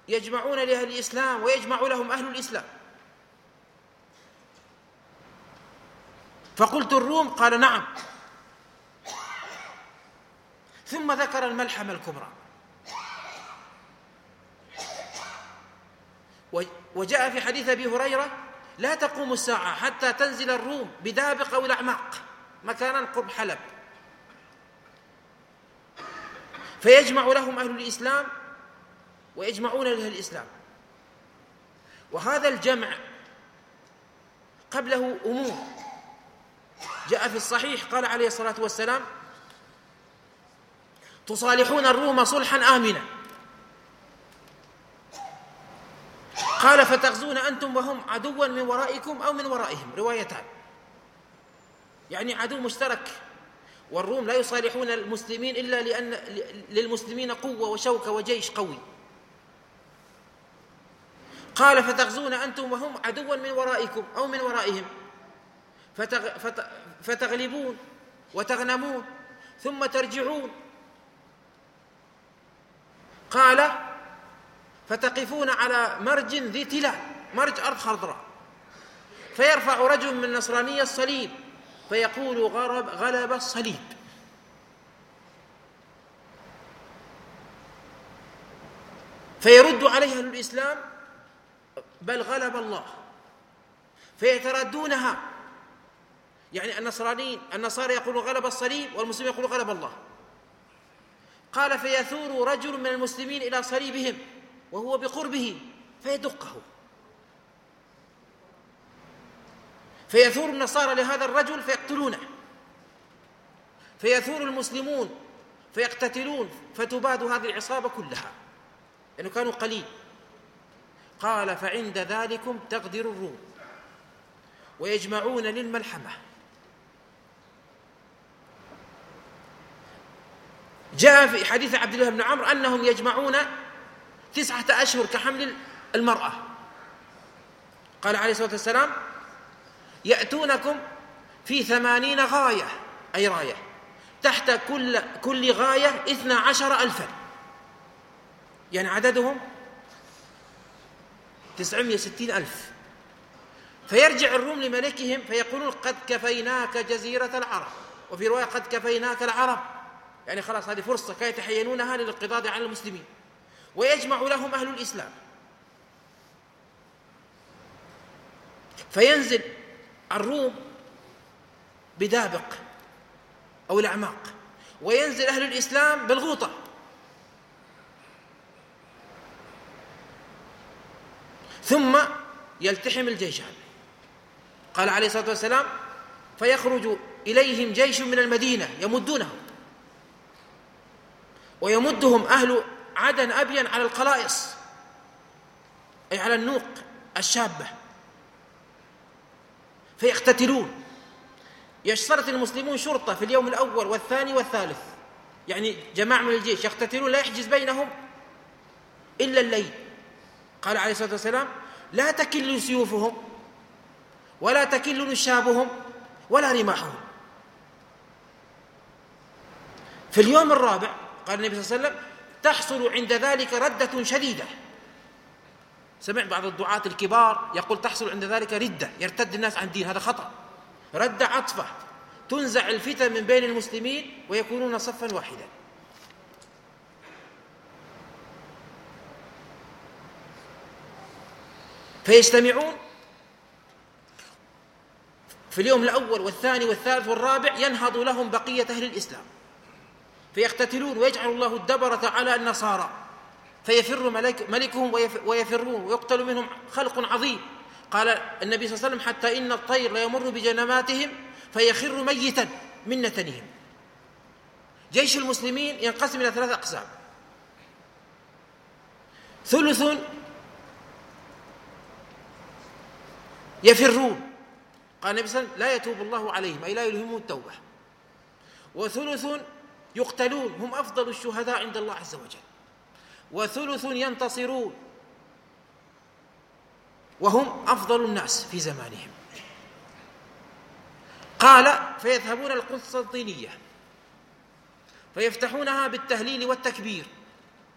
يجمعون لأهل الإسلام ويجمع لهم أهل الإسلام. فقلت الروم؟ قال نعم. ثم ذكر الملحمة الكبرى. وجاء في حديث أبي هريرة لا تقوم الساعة حتى تنزل الروم بدابق أو الأعماق مكانا قرب حلب. فيجمع لهم أهل الإسلام ويجمعون له الإسلام. وهذا الجمع قبله أمور. جاء في الصحيح قال عليه الصلاة والسلام تصالحون الروم صلحا آمنا. قال فتغزون أنتم وهم عدوا من ورائكم أو من ورائهم. روايتان. يعني عدو مشترك والروم لا يصالحون المسلمين إلا لأن للمسلمين قوة وشوكة وجيش قوي. قال فتغزون أنتم وهم عدوا من ورائكم أو من ورائهم. فتغ فتغلبون وتغنمون ثم ترجعون. قال فتقفون على مرج ذي تلال مرج أرض خضراء. فيرفع رجل من النصرانية الصليب فيقول غرب غلب الصليب. فيرد عليه أهل الإسلام بل غلب الله. فيتردونها. يعني النصرانيين النصارى يقولون غلب الصليب والمسلمين يقولون غلب الله. قال فيثور رجل من المسلمين إلى صليبهم وهو بقربه فيدقه. فيثور النصارى لهذا الرجل فيقتلونه. فيثور المسلمون فيقتتلون فتباد هذه العصابة كلها. لأنه كانوا قليل. قال فعند ذلكم تغدر الروم. ويجمعون للملحمة. جاء في حديث عبد الله بن عمرو أنهم يجمعون تسعة أشهر كحمل المرأة. قال عليه الصلاة والسلام يأتونكم في ثمانين غاية أي راية؟ تحت كل كل غاية اثنا عشر ألفا. يعني عددهم تسعمائة ستين ألف. فيرجع الروم لملكهم فيقولون قد كفيناك جزيرة العرب. وفي رواية قد كفيناك العرب. يعني خلاص هذه فرصة كي يتحينونها للقضاء على المسلمين. ويجمع لهم أهل الإسلام. فينزل الروم بدابق أو الأعماق وينزل أهل الإسلام بالغوطة. ثم يلتحم الجيشان قال عليه الصلاة والسلام فيخرج إليهم جيش من المدينة يمدونهم ويمدهم أهل عدن أبين على القلائص أي على النوق الشابة. فيقتتلون. يشترط المسلمون شرطة في اليوم الأول والثاني والثالث. يعني جماعة من الجيش يقتتلون لا يحجز بينهم إلا الليل. قال عليه الصلاة والسلام لا تكل سيوفهم ولا تكل نشابهم ولا رماحهم. في اليوم الرابع قال النبي صلى الله عليه وسلم تحصل عند ذلك ردة شديدة. سمع بعض الدعاة الكبار يقول تحصل عند ذلك ردة يرتد الناس عن دين هذا خطأ. ردة عطفة تنزع الفتن من بين المسلمين ويكونون صفا واحدا. فيجتمعون في اليوم الأول والثاني والثالث والرابع ينهض لهم بقية أهل الإسلام. فيقتتلون ويجعل الله الدبرة على النصارى. فيفر ملك ملكهم ويفرون ويقتل منهم خلق عظيم. قال النبي صلى الله عليه وسلم حتى إن الطير ليمر بجنباتهم فيخر ميتا من نتنهم. جيش المسلمين ينقسم إلى ثلاث أقسام. ثلث يفرون. قال النبي صلى الله عليه وسلم لا يتوب الله عليهم أي لا يلهمهم التوبة. وثلث يقتلون هم أفضل الشهداء عند الله عز وجل. وثلث ينتصرون. وهم أفضل الناس في زمانهم. قال فيذهبون القسطنطينية فيفتحونها بالتهليل والتكبير.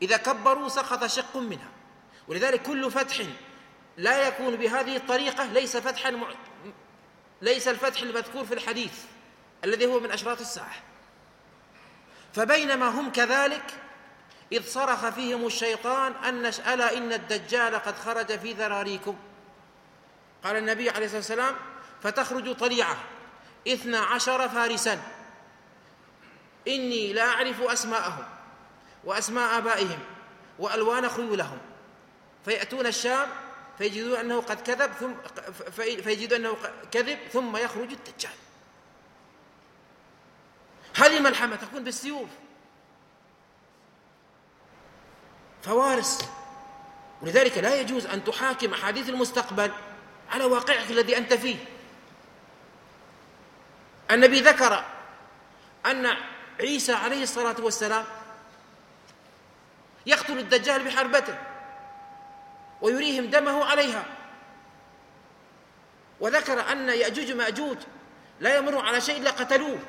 إذا كبروا سقط شق منها. ولذلك كل فتح لا يكون بهذه الطريقة ليس فتحا مع... ليس الفتح المذكور في الحديث الذي هو من أشراط الساعة. فبينما هم كذلك إذ صرخ فيهم الشيطان أن ألا إن الدجال قد خرج في ذراريكم. قال النبي عليه الصلاة والسلام فتخرج طليعة اثنا عشر فارسا. إني لا أعرف أسماءهم وأسماء آبائهم وألوان خيولهم. فيأتون الشام فيجدون أنه قد كذب ثم فيجدون أنه كذب ثم يخرج الدجال. هذه الملحمة تكون بالسيوف. فوارس. ولذلك لا يجوز أن تحاكم أحاديث المستقبل على واقعك الذي أنت فيه. النبي ذكر أن عيسى عليه الصلاة والسلام يقتل الدجال بحربته ويريهم دمه عليها. وذكر أن يأجوج مأجوج لا يمر على شيء إلا قتلوه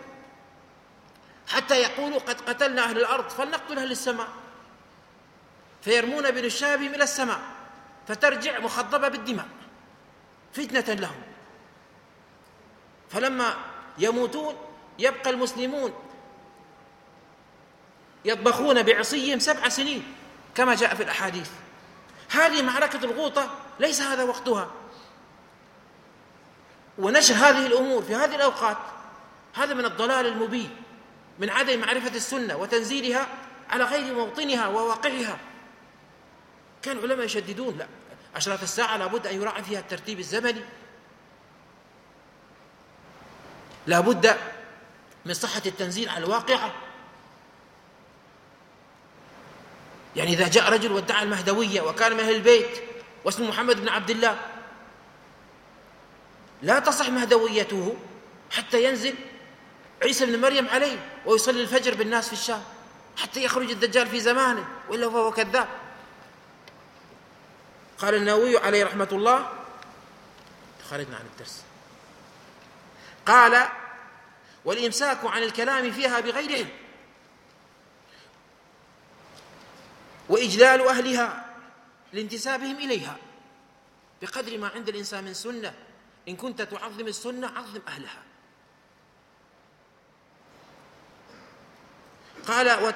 حتى يقولوا قد قتلنا أهل الأرض فلنقتل أهل السماء. فيرمون بنشابهم إلى السماء فترجع مخضبة بالدماء فتنة لهم. فلما يموتون يبقى المسلمون يطبخون بعصيهم سبع سنين كما جاء في الأحاديث. هذه معركة الغوطة ليس هذا وقتها. ونشر هذه الأمور في هذه الأوقات. هذا من الضلال المبين من عدم معرفة السنة وتنزيلها على غير موطنها وواقعها. كان العلماء يشددون لا. أشراط الساعة لابد أن يراعي فيها الترتيب الزمني. لابد من صحة التنزيل على الواقعة. يعني إذا جاء رجل وادعى المهدوية وكان من أهل البيت واسمه محمد بن عبد الله لا تصح مهدويته حتى ينزل عيسى بن مريم عليه ويصلي الفجر بالناس في الشام حتى يخرج الدجال في زمانه وإلا فهو كذاب. قال النووي عليه رحمة الله. خرجنا عن الدرس. قال والإمساك عن الكلام فيها بغير علم وإجلال أهلها لانتسابهم إليها. بقدر ما عند الإنسان من سنة إن كنت تعظم السنة عظم أهلها. قال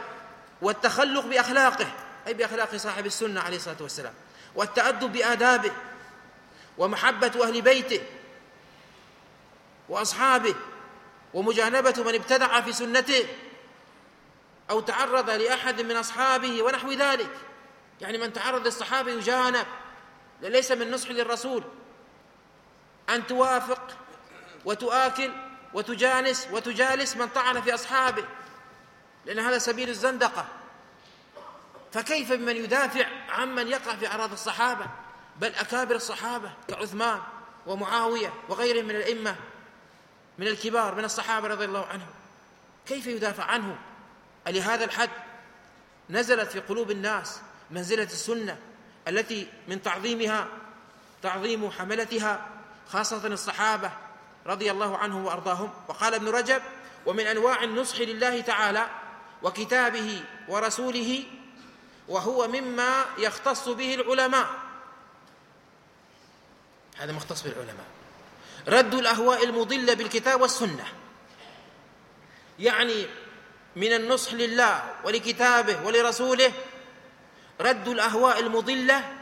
والتخلق بأخلاقه أي بأخلاق صاحب السنة عليه الصلاة والسلام. والتأدب بآدابه ومحبة أهل بيته وأصحابه ومجانبة من ابتدع في سنته أو تعرض لأحد من أصحابه ونحو ذلك. يعني من تعرض للصحابة يجانب ليس من نصح للرسول. أن توافق وتؤاكل وتجانس وتجالس من طعن في أصحابه لأن هذا سبيل الزندقة. فكيف بمن يدافع عمن يقع في أعراض الصحابة؟ بل أكابر الصحابة كعثمان ومعاوية وغيرهم من الأئمة من الكبار من الصحابة رضي الله عنهم. كيف يدافع عنه لهذا الحد؟ نزلت في قلوب الناس منزلة السنة التي من تعظيمها تعظيم حملتها خاصة الصحابة رضي الله عنهم وأرضاهم. وقال ابن رجب ومن أنواع النصح لله تعالى وكتابه ورسوله وهو مما يختص به العلماء. هذا مختص بالعلماء. رد الأهواء المضلة بالكتاب والسنة. يعني من النصح لله ولكتابه ولرسوله رد الأهواء المضلة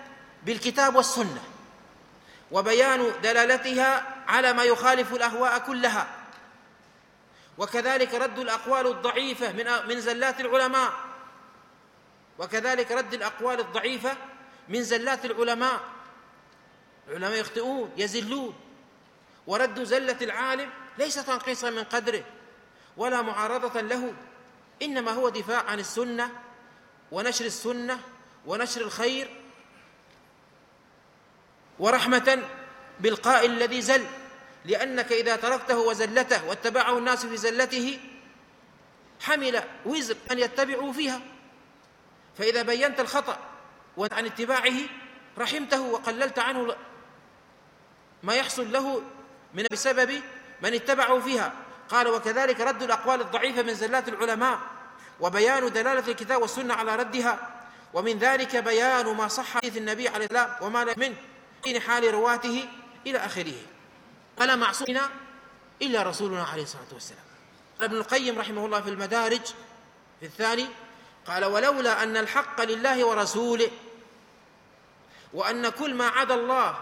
بالكتاب والسنة وبيان دلالتها على ما يخالف الأهواء كلها. وكذلك رد الأقوال الضعيفة من من زلات العلماء وكذلك رد الأقوال الضعيفة من زلات العلماء. العلماء يخطئون يزلون. ورد زلة العالم ليس تنقيصا من قدره ولا معارضة له إنما هو دفاع عن السنة ونشر السنة ونشر الخير ورحمة بالقائل الذي زل. لأنك إذا تركته وزلته واتبعه الناس في زلته حمل وزر أن يتبعوا فيها. فإذا بينت الخطأ عن اتباعه رحمته وقللت عنه ما يحصل له من بسبب من اتبعه فيها. قال وكذلك رد الأقوال الضعيفة من زلات العلماء وبيان دلالة الكتاب والسنة على ردها ومن ذلك بيان ما صح حديث النبي عليه السلام وما لا منه من حال رواته إلى آخره. فلا معصومنا إلا رسولنا عليه الصلاة والسلام. ابن القيم رحمه الله في المدارج في الثاني قال ولولا أن الحق لله ورسوله وأن كل ما عدا الله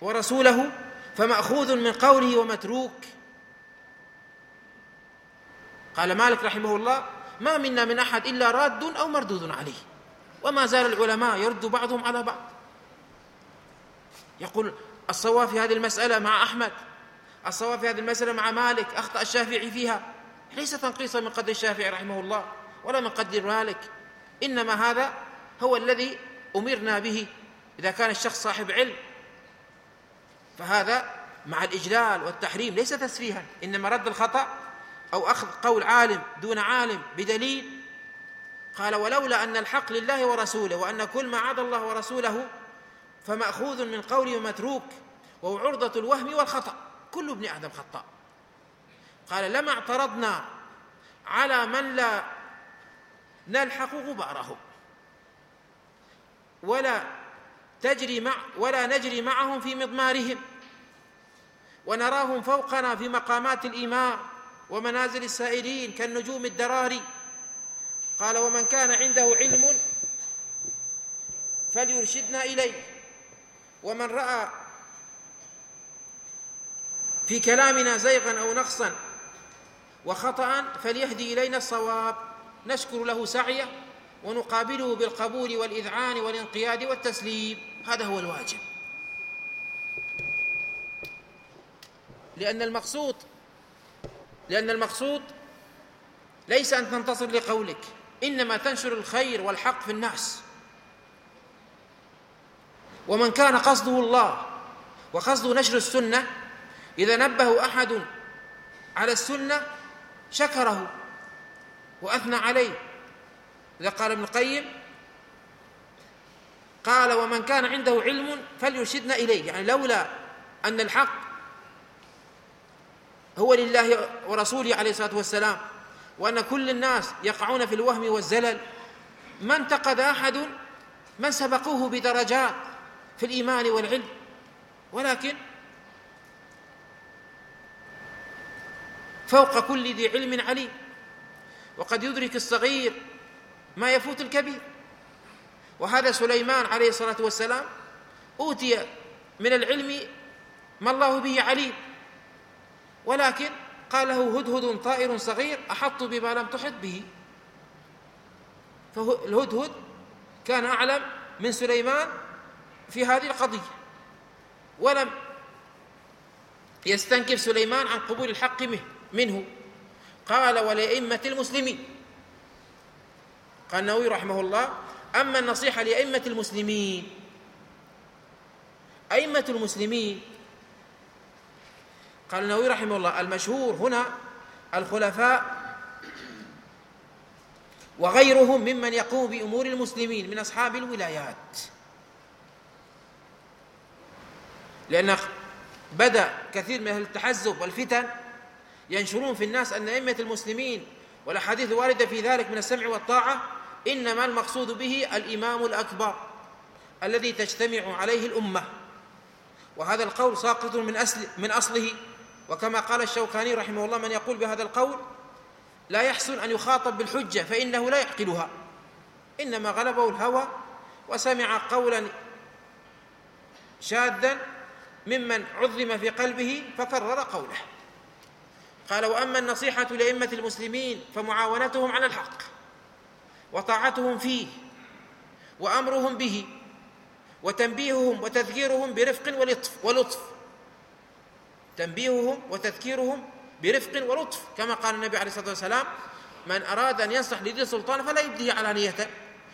ورسوله فمأخوذ من قوله ومتروك. قال مالك رحمه الله ما منا من أحد إلا راد أو مردود عليه وما زال العلماء يرد بعضهم على بعض. يقول الصواب في هذه المسألة مع أحمد الصواب في هذه المسألة مع مالك أخطأ الشافعي فيها. ليس تنقيصا من قدر الشافعي رحمه الله ولا من قدر مالك. إنما هذا هو الذي أمرنا به إذا كان الشخص صاحب علم. فهذا مع الإجلال والتحريم ليس تسفيها إنما رد الخطأ أو أخذ قول عالم دون عالم بدليل. قال ولولا أن الحق لله ورسوله وأن كل ما عدا الله ورسوله فمأخوذ من قول ومتروك وهو عرضة الوهم والخطأ. كل ابن آدم خطأ قال لما اعترضنا على من لا نلحق غباره ولا تجري مع ولا نجري معهم في مضمارهم ونراهم فوقنا في مقامات الإيمان ومنازل السائرين كالنجوم الدراري قال ومن كان عنده علم فليرشدنا إليه ومن رأى في كلامنا زيغا أو نقصا وخطأ فليهدي إلينا الصواب. نشكر له سعيه ونقابله بالقبول والإذعان والانقياد والتسليم. هذا هو الواجب. لأن المقصود لأن المقصود ليس أن تنتصر لقولك إنما تنشر الخير والحق في الناس. ومن كان قصده الله وقصده نشر السنة إذا نبه أحد على السنة شكره وأثنى عليه. إذا قال ابن القيم قال ومن كان عنده علم فليرشدنا إليه. يعني لولا أن الحق هو لله ورسوله عليه الصلاة والسلام وأن كل الناس يقعون في الوهم والزلل ما انتقد أحد من سبقوه بدرجات في الإيمان والعلم. ولكن فوق كل ذي علم عليم. وقد يدرك الصغير ما يفوت الكبير. وهذا سليمان عليه الصلاة والسلام أوتي من العلم ما الله به عليم. ولكن قال له هدهد طائر صغير أحط بما لم تحط به. فالهدهد كان أعلم من سليمان في هذه القضية. ولم يستنكف سليمان عن قبول الحق منه. قال ولأئمة المسلمين. قال النووي رحمه الله أما النصيحة لأئمة المسلمين. أئمة المسلمين. قال النووي رحمه الله المشهور هنا الخلفاء وغيرهم ممن يقوم بأمور المسلمين من أصحاب الولايات. لأن بدأ كثير من التحزب والفتن ينشرون في الناس أن أئمة المسلمين والأحاديث الواردة في ذلك من السمع والطاعة إنما المقصود به الإمام الأكبر الذي تجتمع عليه الأمة. وهذا القول ساقط من أصل من أصله. وكما قال الشوكاني رحمه الله من يقول بهذا القول لا يحسن أن يخاطب بالحجة فإنه لا يعقلها إنما غلبه الهوى وسمع قولا شاذا ممن عظم في قلبه فكرر قوله. قال وأما النصيحة لأئمة المسلمين فمعاونتهم على الحق وطاعتهم فيه وأمرهم به وتنبيههم وتذكيرهم برفق ولطف ولطف. تنبيههم وتذكيرهم برفق ولطف. كما قال النبي عليه الصلاة والسلام من أراد أن ينصح لذي سلطان فلا يبديه علانيه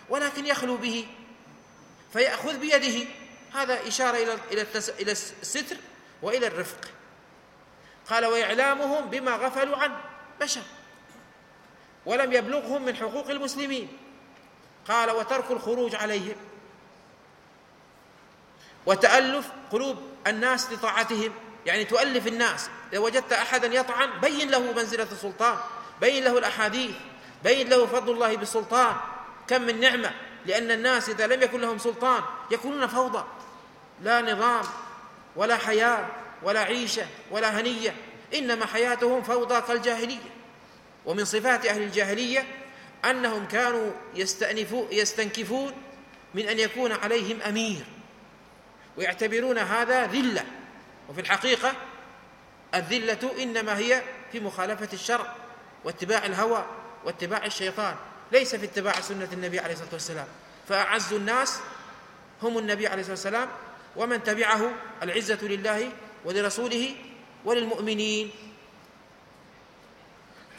ولكن يخلو به فيأخذ بيده. هذا إشارة إلى إلى الستر وإلى الرفق. قال وإعلامهم بما غفلوا عنه. بشر. ولم يبلغهم من حقوق المسلمين. قال وترك الخروج عليهم. وتألف قلوب الناس لطاعتهم. يعني تؤلف الناس. إذا وجدت أحدا يطعن بين له منزلة السلطان. بين له الأحاديث. بين له فضل الله بالسلطان. كم من نعمة. لأن الناس إذا لم يكن لهم سلطان يكونون فوضى. لا نظام ولا حياة. ولا عيشة ولا هنية إنما حياتهم فوضى كالجاهلية. ومن صفات أهل الجاهلية أنهم كانوا يستنكفون من أن يكون عليهم أمير. ويعتبرون هذا ذلة. وفي الحقيقة الذلة إنما هي في مخالفة الشرع واتباع الهوى واتباع الشيطان. ليس في اتباع سنة النبي عليه الصلاة والسلام. فأعز الناس هم النبي عليه الصلاة والسلام ومن تبعه العزة لله ولرسوله وللمؤمنين.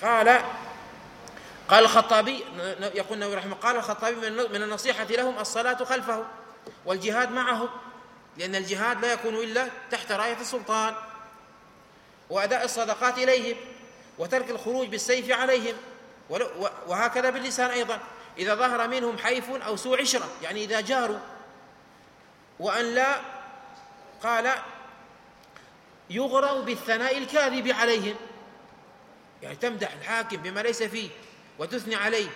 قال قال الخطابي يقول النبي رحمه قال الخطابي من النصيحة لهم الصلاة خلفه والجهاد معه لأن الجهاد لا يكون إلا تحت راية السلطان وأداء الصدقات إليهم وترك الخروج بالسيف عليهم وهكذا باللسان أيضا. إذا ظهر منهم حيف أو سوء عشرة يعني إذا جاروا وأن لا قال يغروا بالثناء الكاذب عليهم. يعني تمدح الحاكم بما ليس فيه وتثني عليه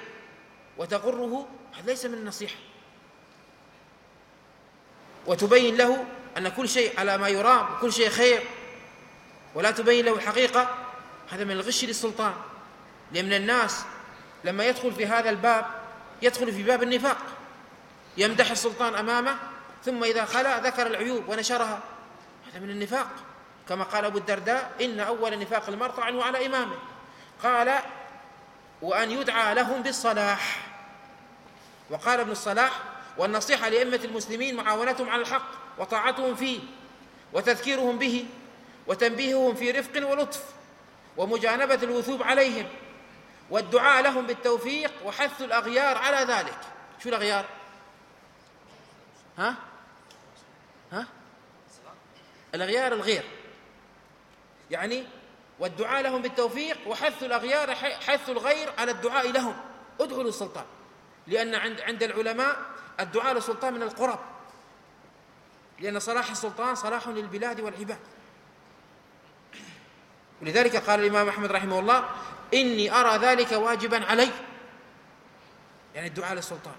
وتغره هذا ليس من النصيحة. وتبين له أن كل شيء على ما يرام وكل شيء خير. ولا تبين له الحقيقة هذا من الغش للسلطان. لأن الناس لما يدخل في هذا الباب يدخل في باب النفاق. يمدح السلطان أمامه ثم إذا خلا ذكر العيوب ونشرها. هذا من النفاق. كما قال أبو الدرداء إن أول نفاق المرء عنه على إمامه. قال وأن يدعى لهم بالصلاح وقال ابن الصلاح والنصيحة لأئمة المسلمين معاونتهم على الحق وطاعتهم فيه وتذكيرهم به وتنبيههم في رفق ولطف ومجانبة الوثوب عليهم والدعاء لهم بالتوفيق وحث الأغيار على ذلك شو الأغيار؟ ها؟ ها؟ الأغيار الغير. يعني والدعاء لهم بالتوفيق وحث الأغيار حث الغير على الدعاء لهم. ادعوا للسلطان لأن عند عند العلماء الدعاء للسلطان من القرب. لأن صلاح السلطان صلاح للبلاد والعباد. ولذلك قال الإمام أحمد رحمه الله إني أرى ذلك واجبا علي. يعني الدعاء للسلطان.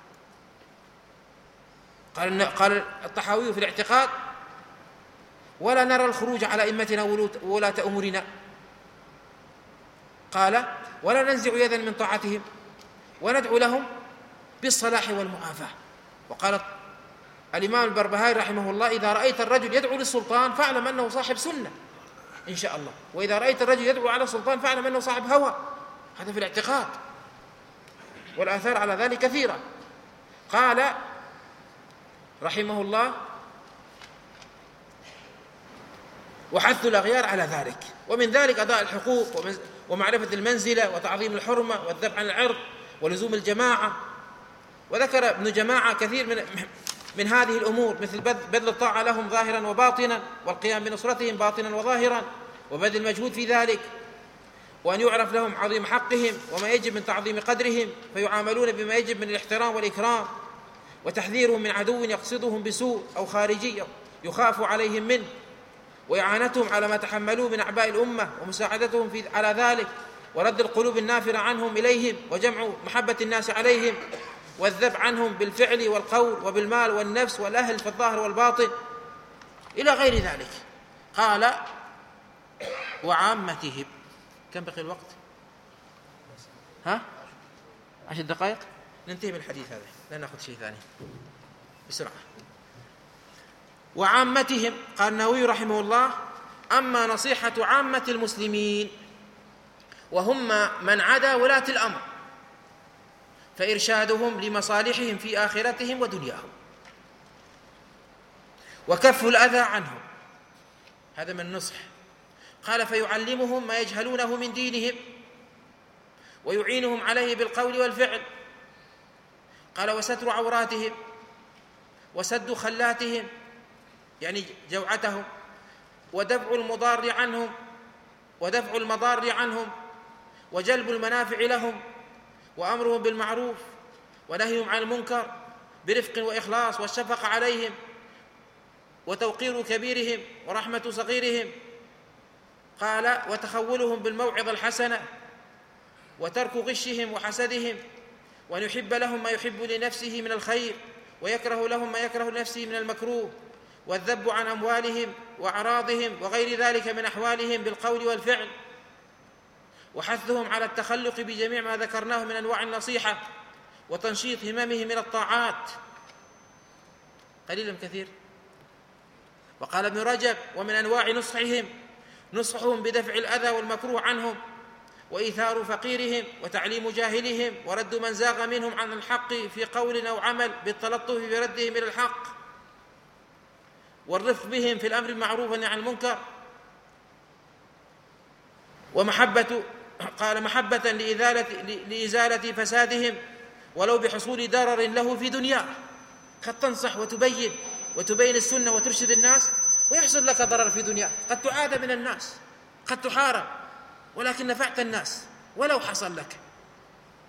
قال قال الطحاوي في الاعتقاد ولا نرى الخروج على أئمتنا وولاة أمورنا. قال ولا ننزع يدا من طاعتهم وندعو لهم بالصلاح والمعافاة. وقال الإمام البربهاري رحمه الله إذا رأيت الرجل يدعو للسلطان فاعلم أنه صاحب سنة إن شاء الله. وإذا رأيت الرجل يدعو على السلطان فاعلم أنه صاحب هوى. هذا في الاعتقاد. والآثار على ذلك كثيرة. قال رحمه الله وحث الأغيار على ذلك. ومن ذلك أداء الحقوق ومعرفة المنزلة وتعظيم الحرمة والذبح عن العرض ولزوم الجماعة. وذكر ابن جماعة كثير من من هذه الأمور مثل بذل الطاعة لهم ظاهرا وباطنا والقيام بنصرتهم باطنا وظاهرا وبذل المجهود في ذلك. وأن يعرف لهم عظيم حقهم وما يجب من تعظيم قدرهم فيعاملون بما يجب من الاحترام والإكرام. وتحذيرهم من عدو يقصدهم بسوء أو خارجي يخاف عليهم منه. وإعانتهم على ما تحملوه من أعباء الأمة ومساعدتهم في على ذلك ورد القلوب النافرة عنهم إليهم وجمع محبة الناس عليهم والذب عنهم بالفعل والقول وبالمال والنفس والأهل في الظاهر والباطن. إلى غير ذلك قال وعامتهم. كم بقي الوقت؟ ها؟ عشر دقائق؟ ننتهي من الحديث هذا. لا ناخذ شيء ثاني. بسرعة. وعامتهم قال النووي رحمه الله أما نصيحة عامة المسلمين وهم من عدا ولاة الأمر فإرشادهم لمصالحهم في آخرتهم ودنياهم. وكف الأذى عنهم هذا من النصح قال فيعلمهم ما يجهلونه من دينهم ويعينهم عليه بالقول والفعل. قال وستر عوراتهم وسد خلاتهم يعني جوعتهم ودفع المضار عنهم ودفع المضار عنهم وجلب المنافع لهم وأمرهم بالمعروف ونهيهم عن المنكر برفق وإخلاص والشفقه عليهم وتوقير كبيرهم ورحمة صغيرهم قال وتخولهم بالموعظة الحسنة وترك غشهم وحسدهم وأن يحب لهم ما يحب لنفسه من الخير ويكره لهم ما يكره لنفسه من المكروه والذب عن أموالهم وأعراضهم وغير ذلك من أحوالهم بالقول والفعل. وحثهم على التخلق بجميع ما ذكرناه من أنواع النصيحة وتنشيط هممهم من الطاعات. قليل أم كثير؟ وقال ابن رجب ومن أنواع نصحهم نصحهم بدفع الأذى والمكروه عنهم وإيثار فقيرهم وتعليم جاهلهم ورد من زاغ منهم عن الحق في قول أو عمل بالتلطف بردهم إلى الحق. والرفق بهم في الأمر بالمعروف والنهي عن المنكر. ومحبة قال محبة لإزالة, لإزالة فسادهم ولو بحصول ضرر له في دنياه. قد تنصح وتبين وتبين السنة وترشد الناس ويحصل لك ضرر في دنياك قد تعاد من الناس قد تحارب ولكن نفعت الناس ولو حصل لك.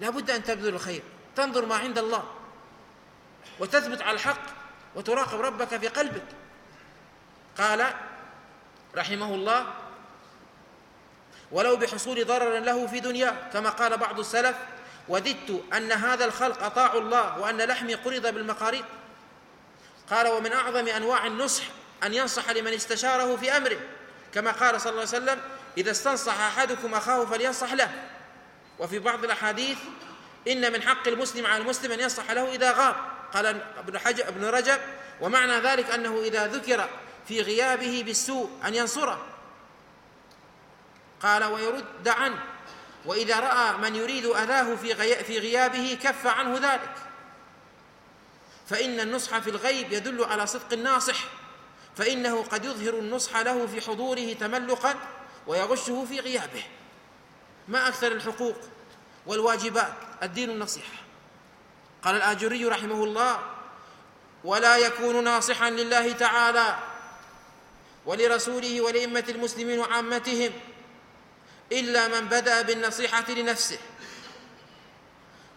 لا بد أن تبذل الخير تنظر ما عند الله وتثبت على الحق وتراقب ربك في قلبك. قال رحمه الله ولو بحصول ضرر له في دنياه كما قال بعض السلف وددت أن هذا الخلق أطاعوا الله وأن لحمي قرض بالمقاريض. قال ومن أعظم أنواع النصح أن ينصح لمن استشاره في أمره كما قال صلى الله عليه وسلم إذا استنصح أحدكم أخاه فلينصح له. وفي بعض الأحاديث إن من حق المسلم على المسلم أن ينصح له إذا غاب. قال ابن, حجر ابن رجب ومعنى ذلك أنه إذا ذكر في غيابه بالسوء أن ينصره. قال ويرد عنه وإذا رأى من يريد أذاه في غيابه كف عنه ذلك. فإن النصح في الغيب يدل على صدق الناصح فإنه قد يظهر النصح له في حضوره تملقا ويغشه في غيابه. ما أكثر الحقوق والواجبات؟ الدين النصيحة. قال الآجري رحمه الله ولا يكون ناصحا لله تعالى ولرسوله ولأئمة المسلمين وعامتهم إلا من بدأ بالنصيحة لنفسه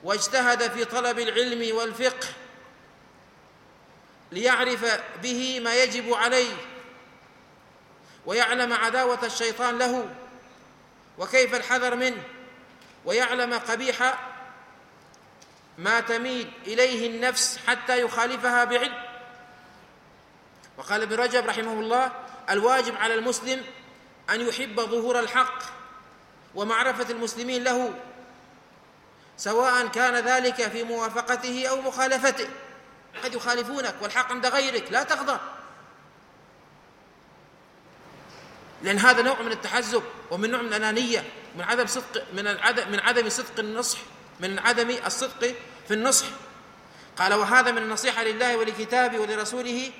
واجتهد في طلب العلم والفقه ليعرف به ما يجب عليه ويعلم عداوة الشيطان له وكيف الحذر منه ويعلم قبيح ما تميل إليه النفس حتى يخالفها بعلم. وقال ابن رجب رحمه الله الواجب على المسلم أن يحب ظهور الحق ومعرفة المسلمين له سواء كان ذلك في موافقته أو مخالفته. قد يخالفونك والحق عند غيرك لا تغضب. لأن هذا نوع من التحزب ومن نوع من الأنانية من عدم صدق من العدم من عدم صدق النصح من عدم الصدق في النصح. قال وهذا من النصيحة لله ولكتابه ولرسوله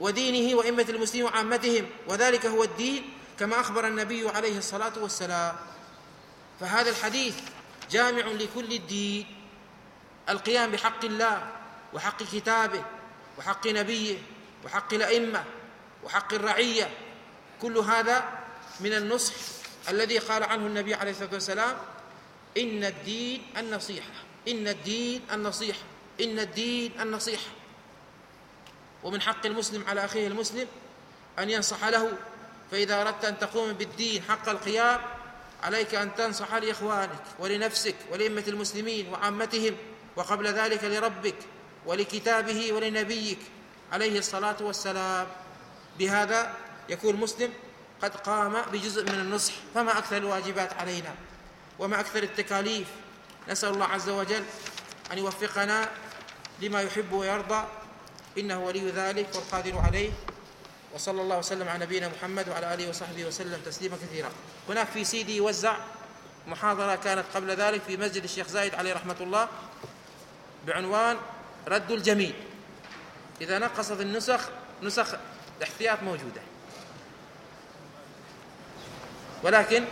ودينه وإمة المسلمين وعامتهم وذلك هو الدين كما أخبر النبي عليه الصلاة والسلام. فهذا الحديث جامع لكل الدين القيام بحق الله وحق كتابه وحق نبيه وحق الأئمة وحق الرعية. كل هذا من النصح الذي قال عنه النبي عليه الصلاة والسلام إن الدين النصيحة إن الدين النصيحة إن الدين النصيحة. ومن حق المسلم على أخيه المسلم أن ينصح له فإذا أردت أن تقوم بالدين حق القيام عليك أن تنصح لإخوانك ولنفسك ولأئمة المسلمين وعامتهم وقبل ذلك لربك ولكتابه ولنبيك عليه الصلاة والسلام. بهذا يكون مسلم قد قام بجزء من النصح فما أكثر الواجبات علينا وما أكثر التكاليف. نسأل الله عز وجل أن يوفقنا لما يحب ويرضى إنه ولي ذلك والقادر عليه. وصلى الله وسلم على نبينا محمد وعلى آله وصحبه وسلم تسليما كثيرا. هناك في سيدي يوزع محاضرة كانت قبل ذلك في مسجد الشيخ زايد عليه رحمة الله بعنوان رد الجميل. إذا نقصت النسخ نسخ الاحتياط موجودة. ولكن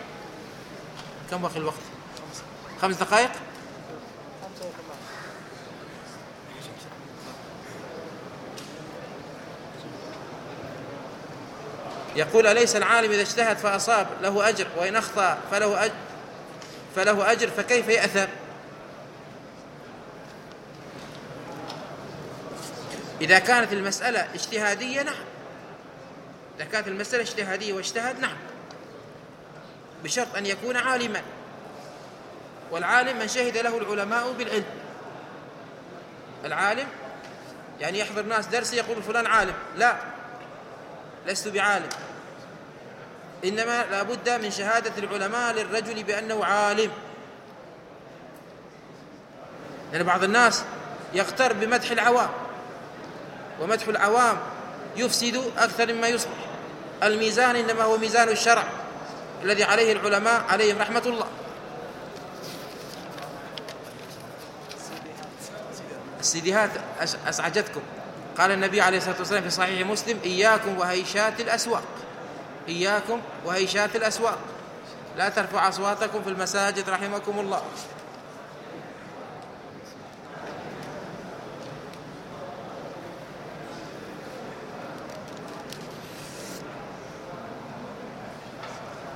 كم وقت الوقت؟ خمس دقائق؟ يقول أليس العالم إذا اجتهد فأصاب له أجر وإن أخطأ فله أجر فله أجر فكيف يأثر؟ إذا كانت المسألة اجتهادية نعم. إذا كانت المسألة اجتهادية واجتهد نعم. بشرط أن يكون عالما. والعالم من شهد له العلماء بالعلم. العالم يعني يحضر ناس درس يقول فلان عالم. لا. لست بعالم. إنما لا بد من شهادة العلماء للرجل بأنه عالم. لأن يعني بعض الناس يغتر بمدح العوام ومدح العوام يفسد أكثر مما يصلح الميزان إنما هو ميزان الشرع الذي عليه العلماء عليهم رحمة الله. السيديهات أسعجتكم قال النبي عليه الصلاة والسلام في صحيح مسلم إياكم وهيشات الأسواق. إياكم وهيشات الأسواق. لا ترفع أصواتكم في المساجد رحمكم الله.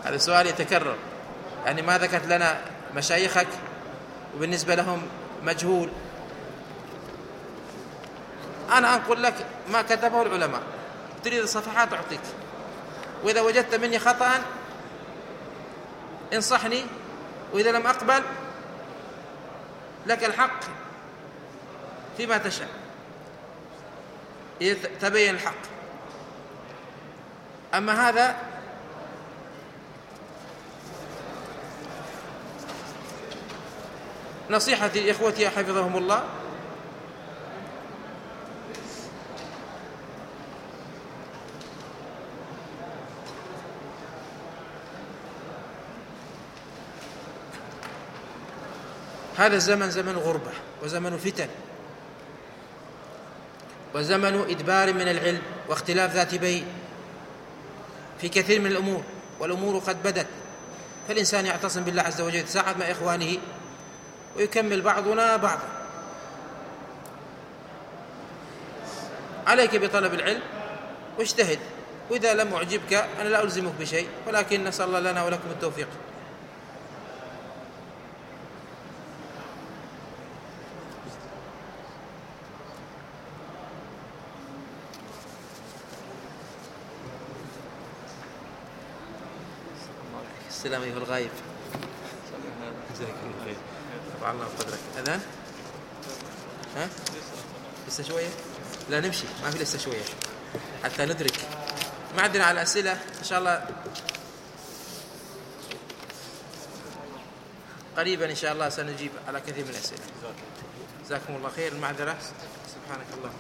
هذا سؤال يتكرر. يعني ما ذكرت لنا مشايخك وبالنسبة لهم مجهول. أنا أنقل لك ما كتبه العلماء. تريد الصفحات أعطيك. وإذا وجدت مني خطأ انصحني. وإذا لم أقبل لك الحق فيما تشاء. إذا تبين الحق. أما هذا نصيحتي لإخوتي حفظهم الله. هذا الزمن زمن غربة وزمن فتن وزمن إدبار من العلم واختلاف ذات بين في كثير من الأمور والأمور قد بدت. فالإنسان يعتصم بالله عز وجل يتساعد مع إخوانه ويكمل بعضنا بعضا. عليك بطلب العلم واجتهد. وإذا لم أعجبك أنا لا ألزمك بشيء ولكن نسأل الله لنا ولكم التوفيق. السلام أيها الغايب. جزاك الله خير. رفع الله قدرك. أذان؟ ها؟ لسه شوية؟ لا نمشي. ما في لسه شوية. حتى ندرك. ما عندنا على أسئلة إن شاء الله. قريبا إن شاء الله سنجيب على كثير من الأسئلة. جزاكم الله خير. المعذرة. سبحانك اللهم.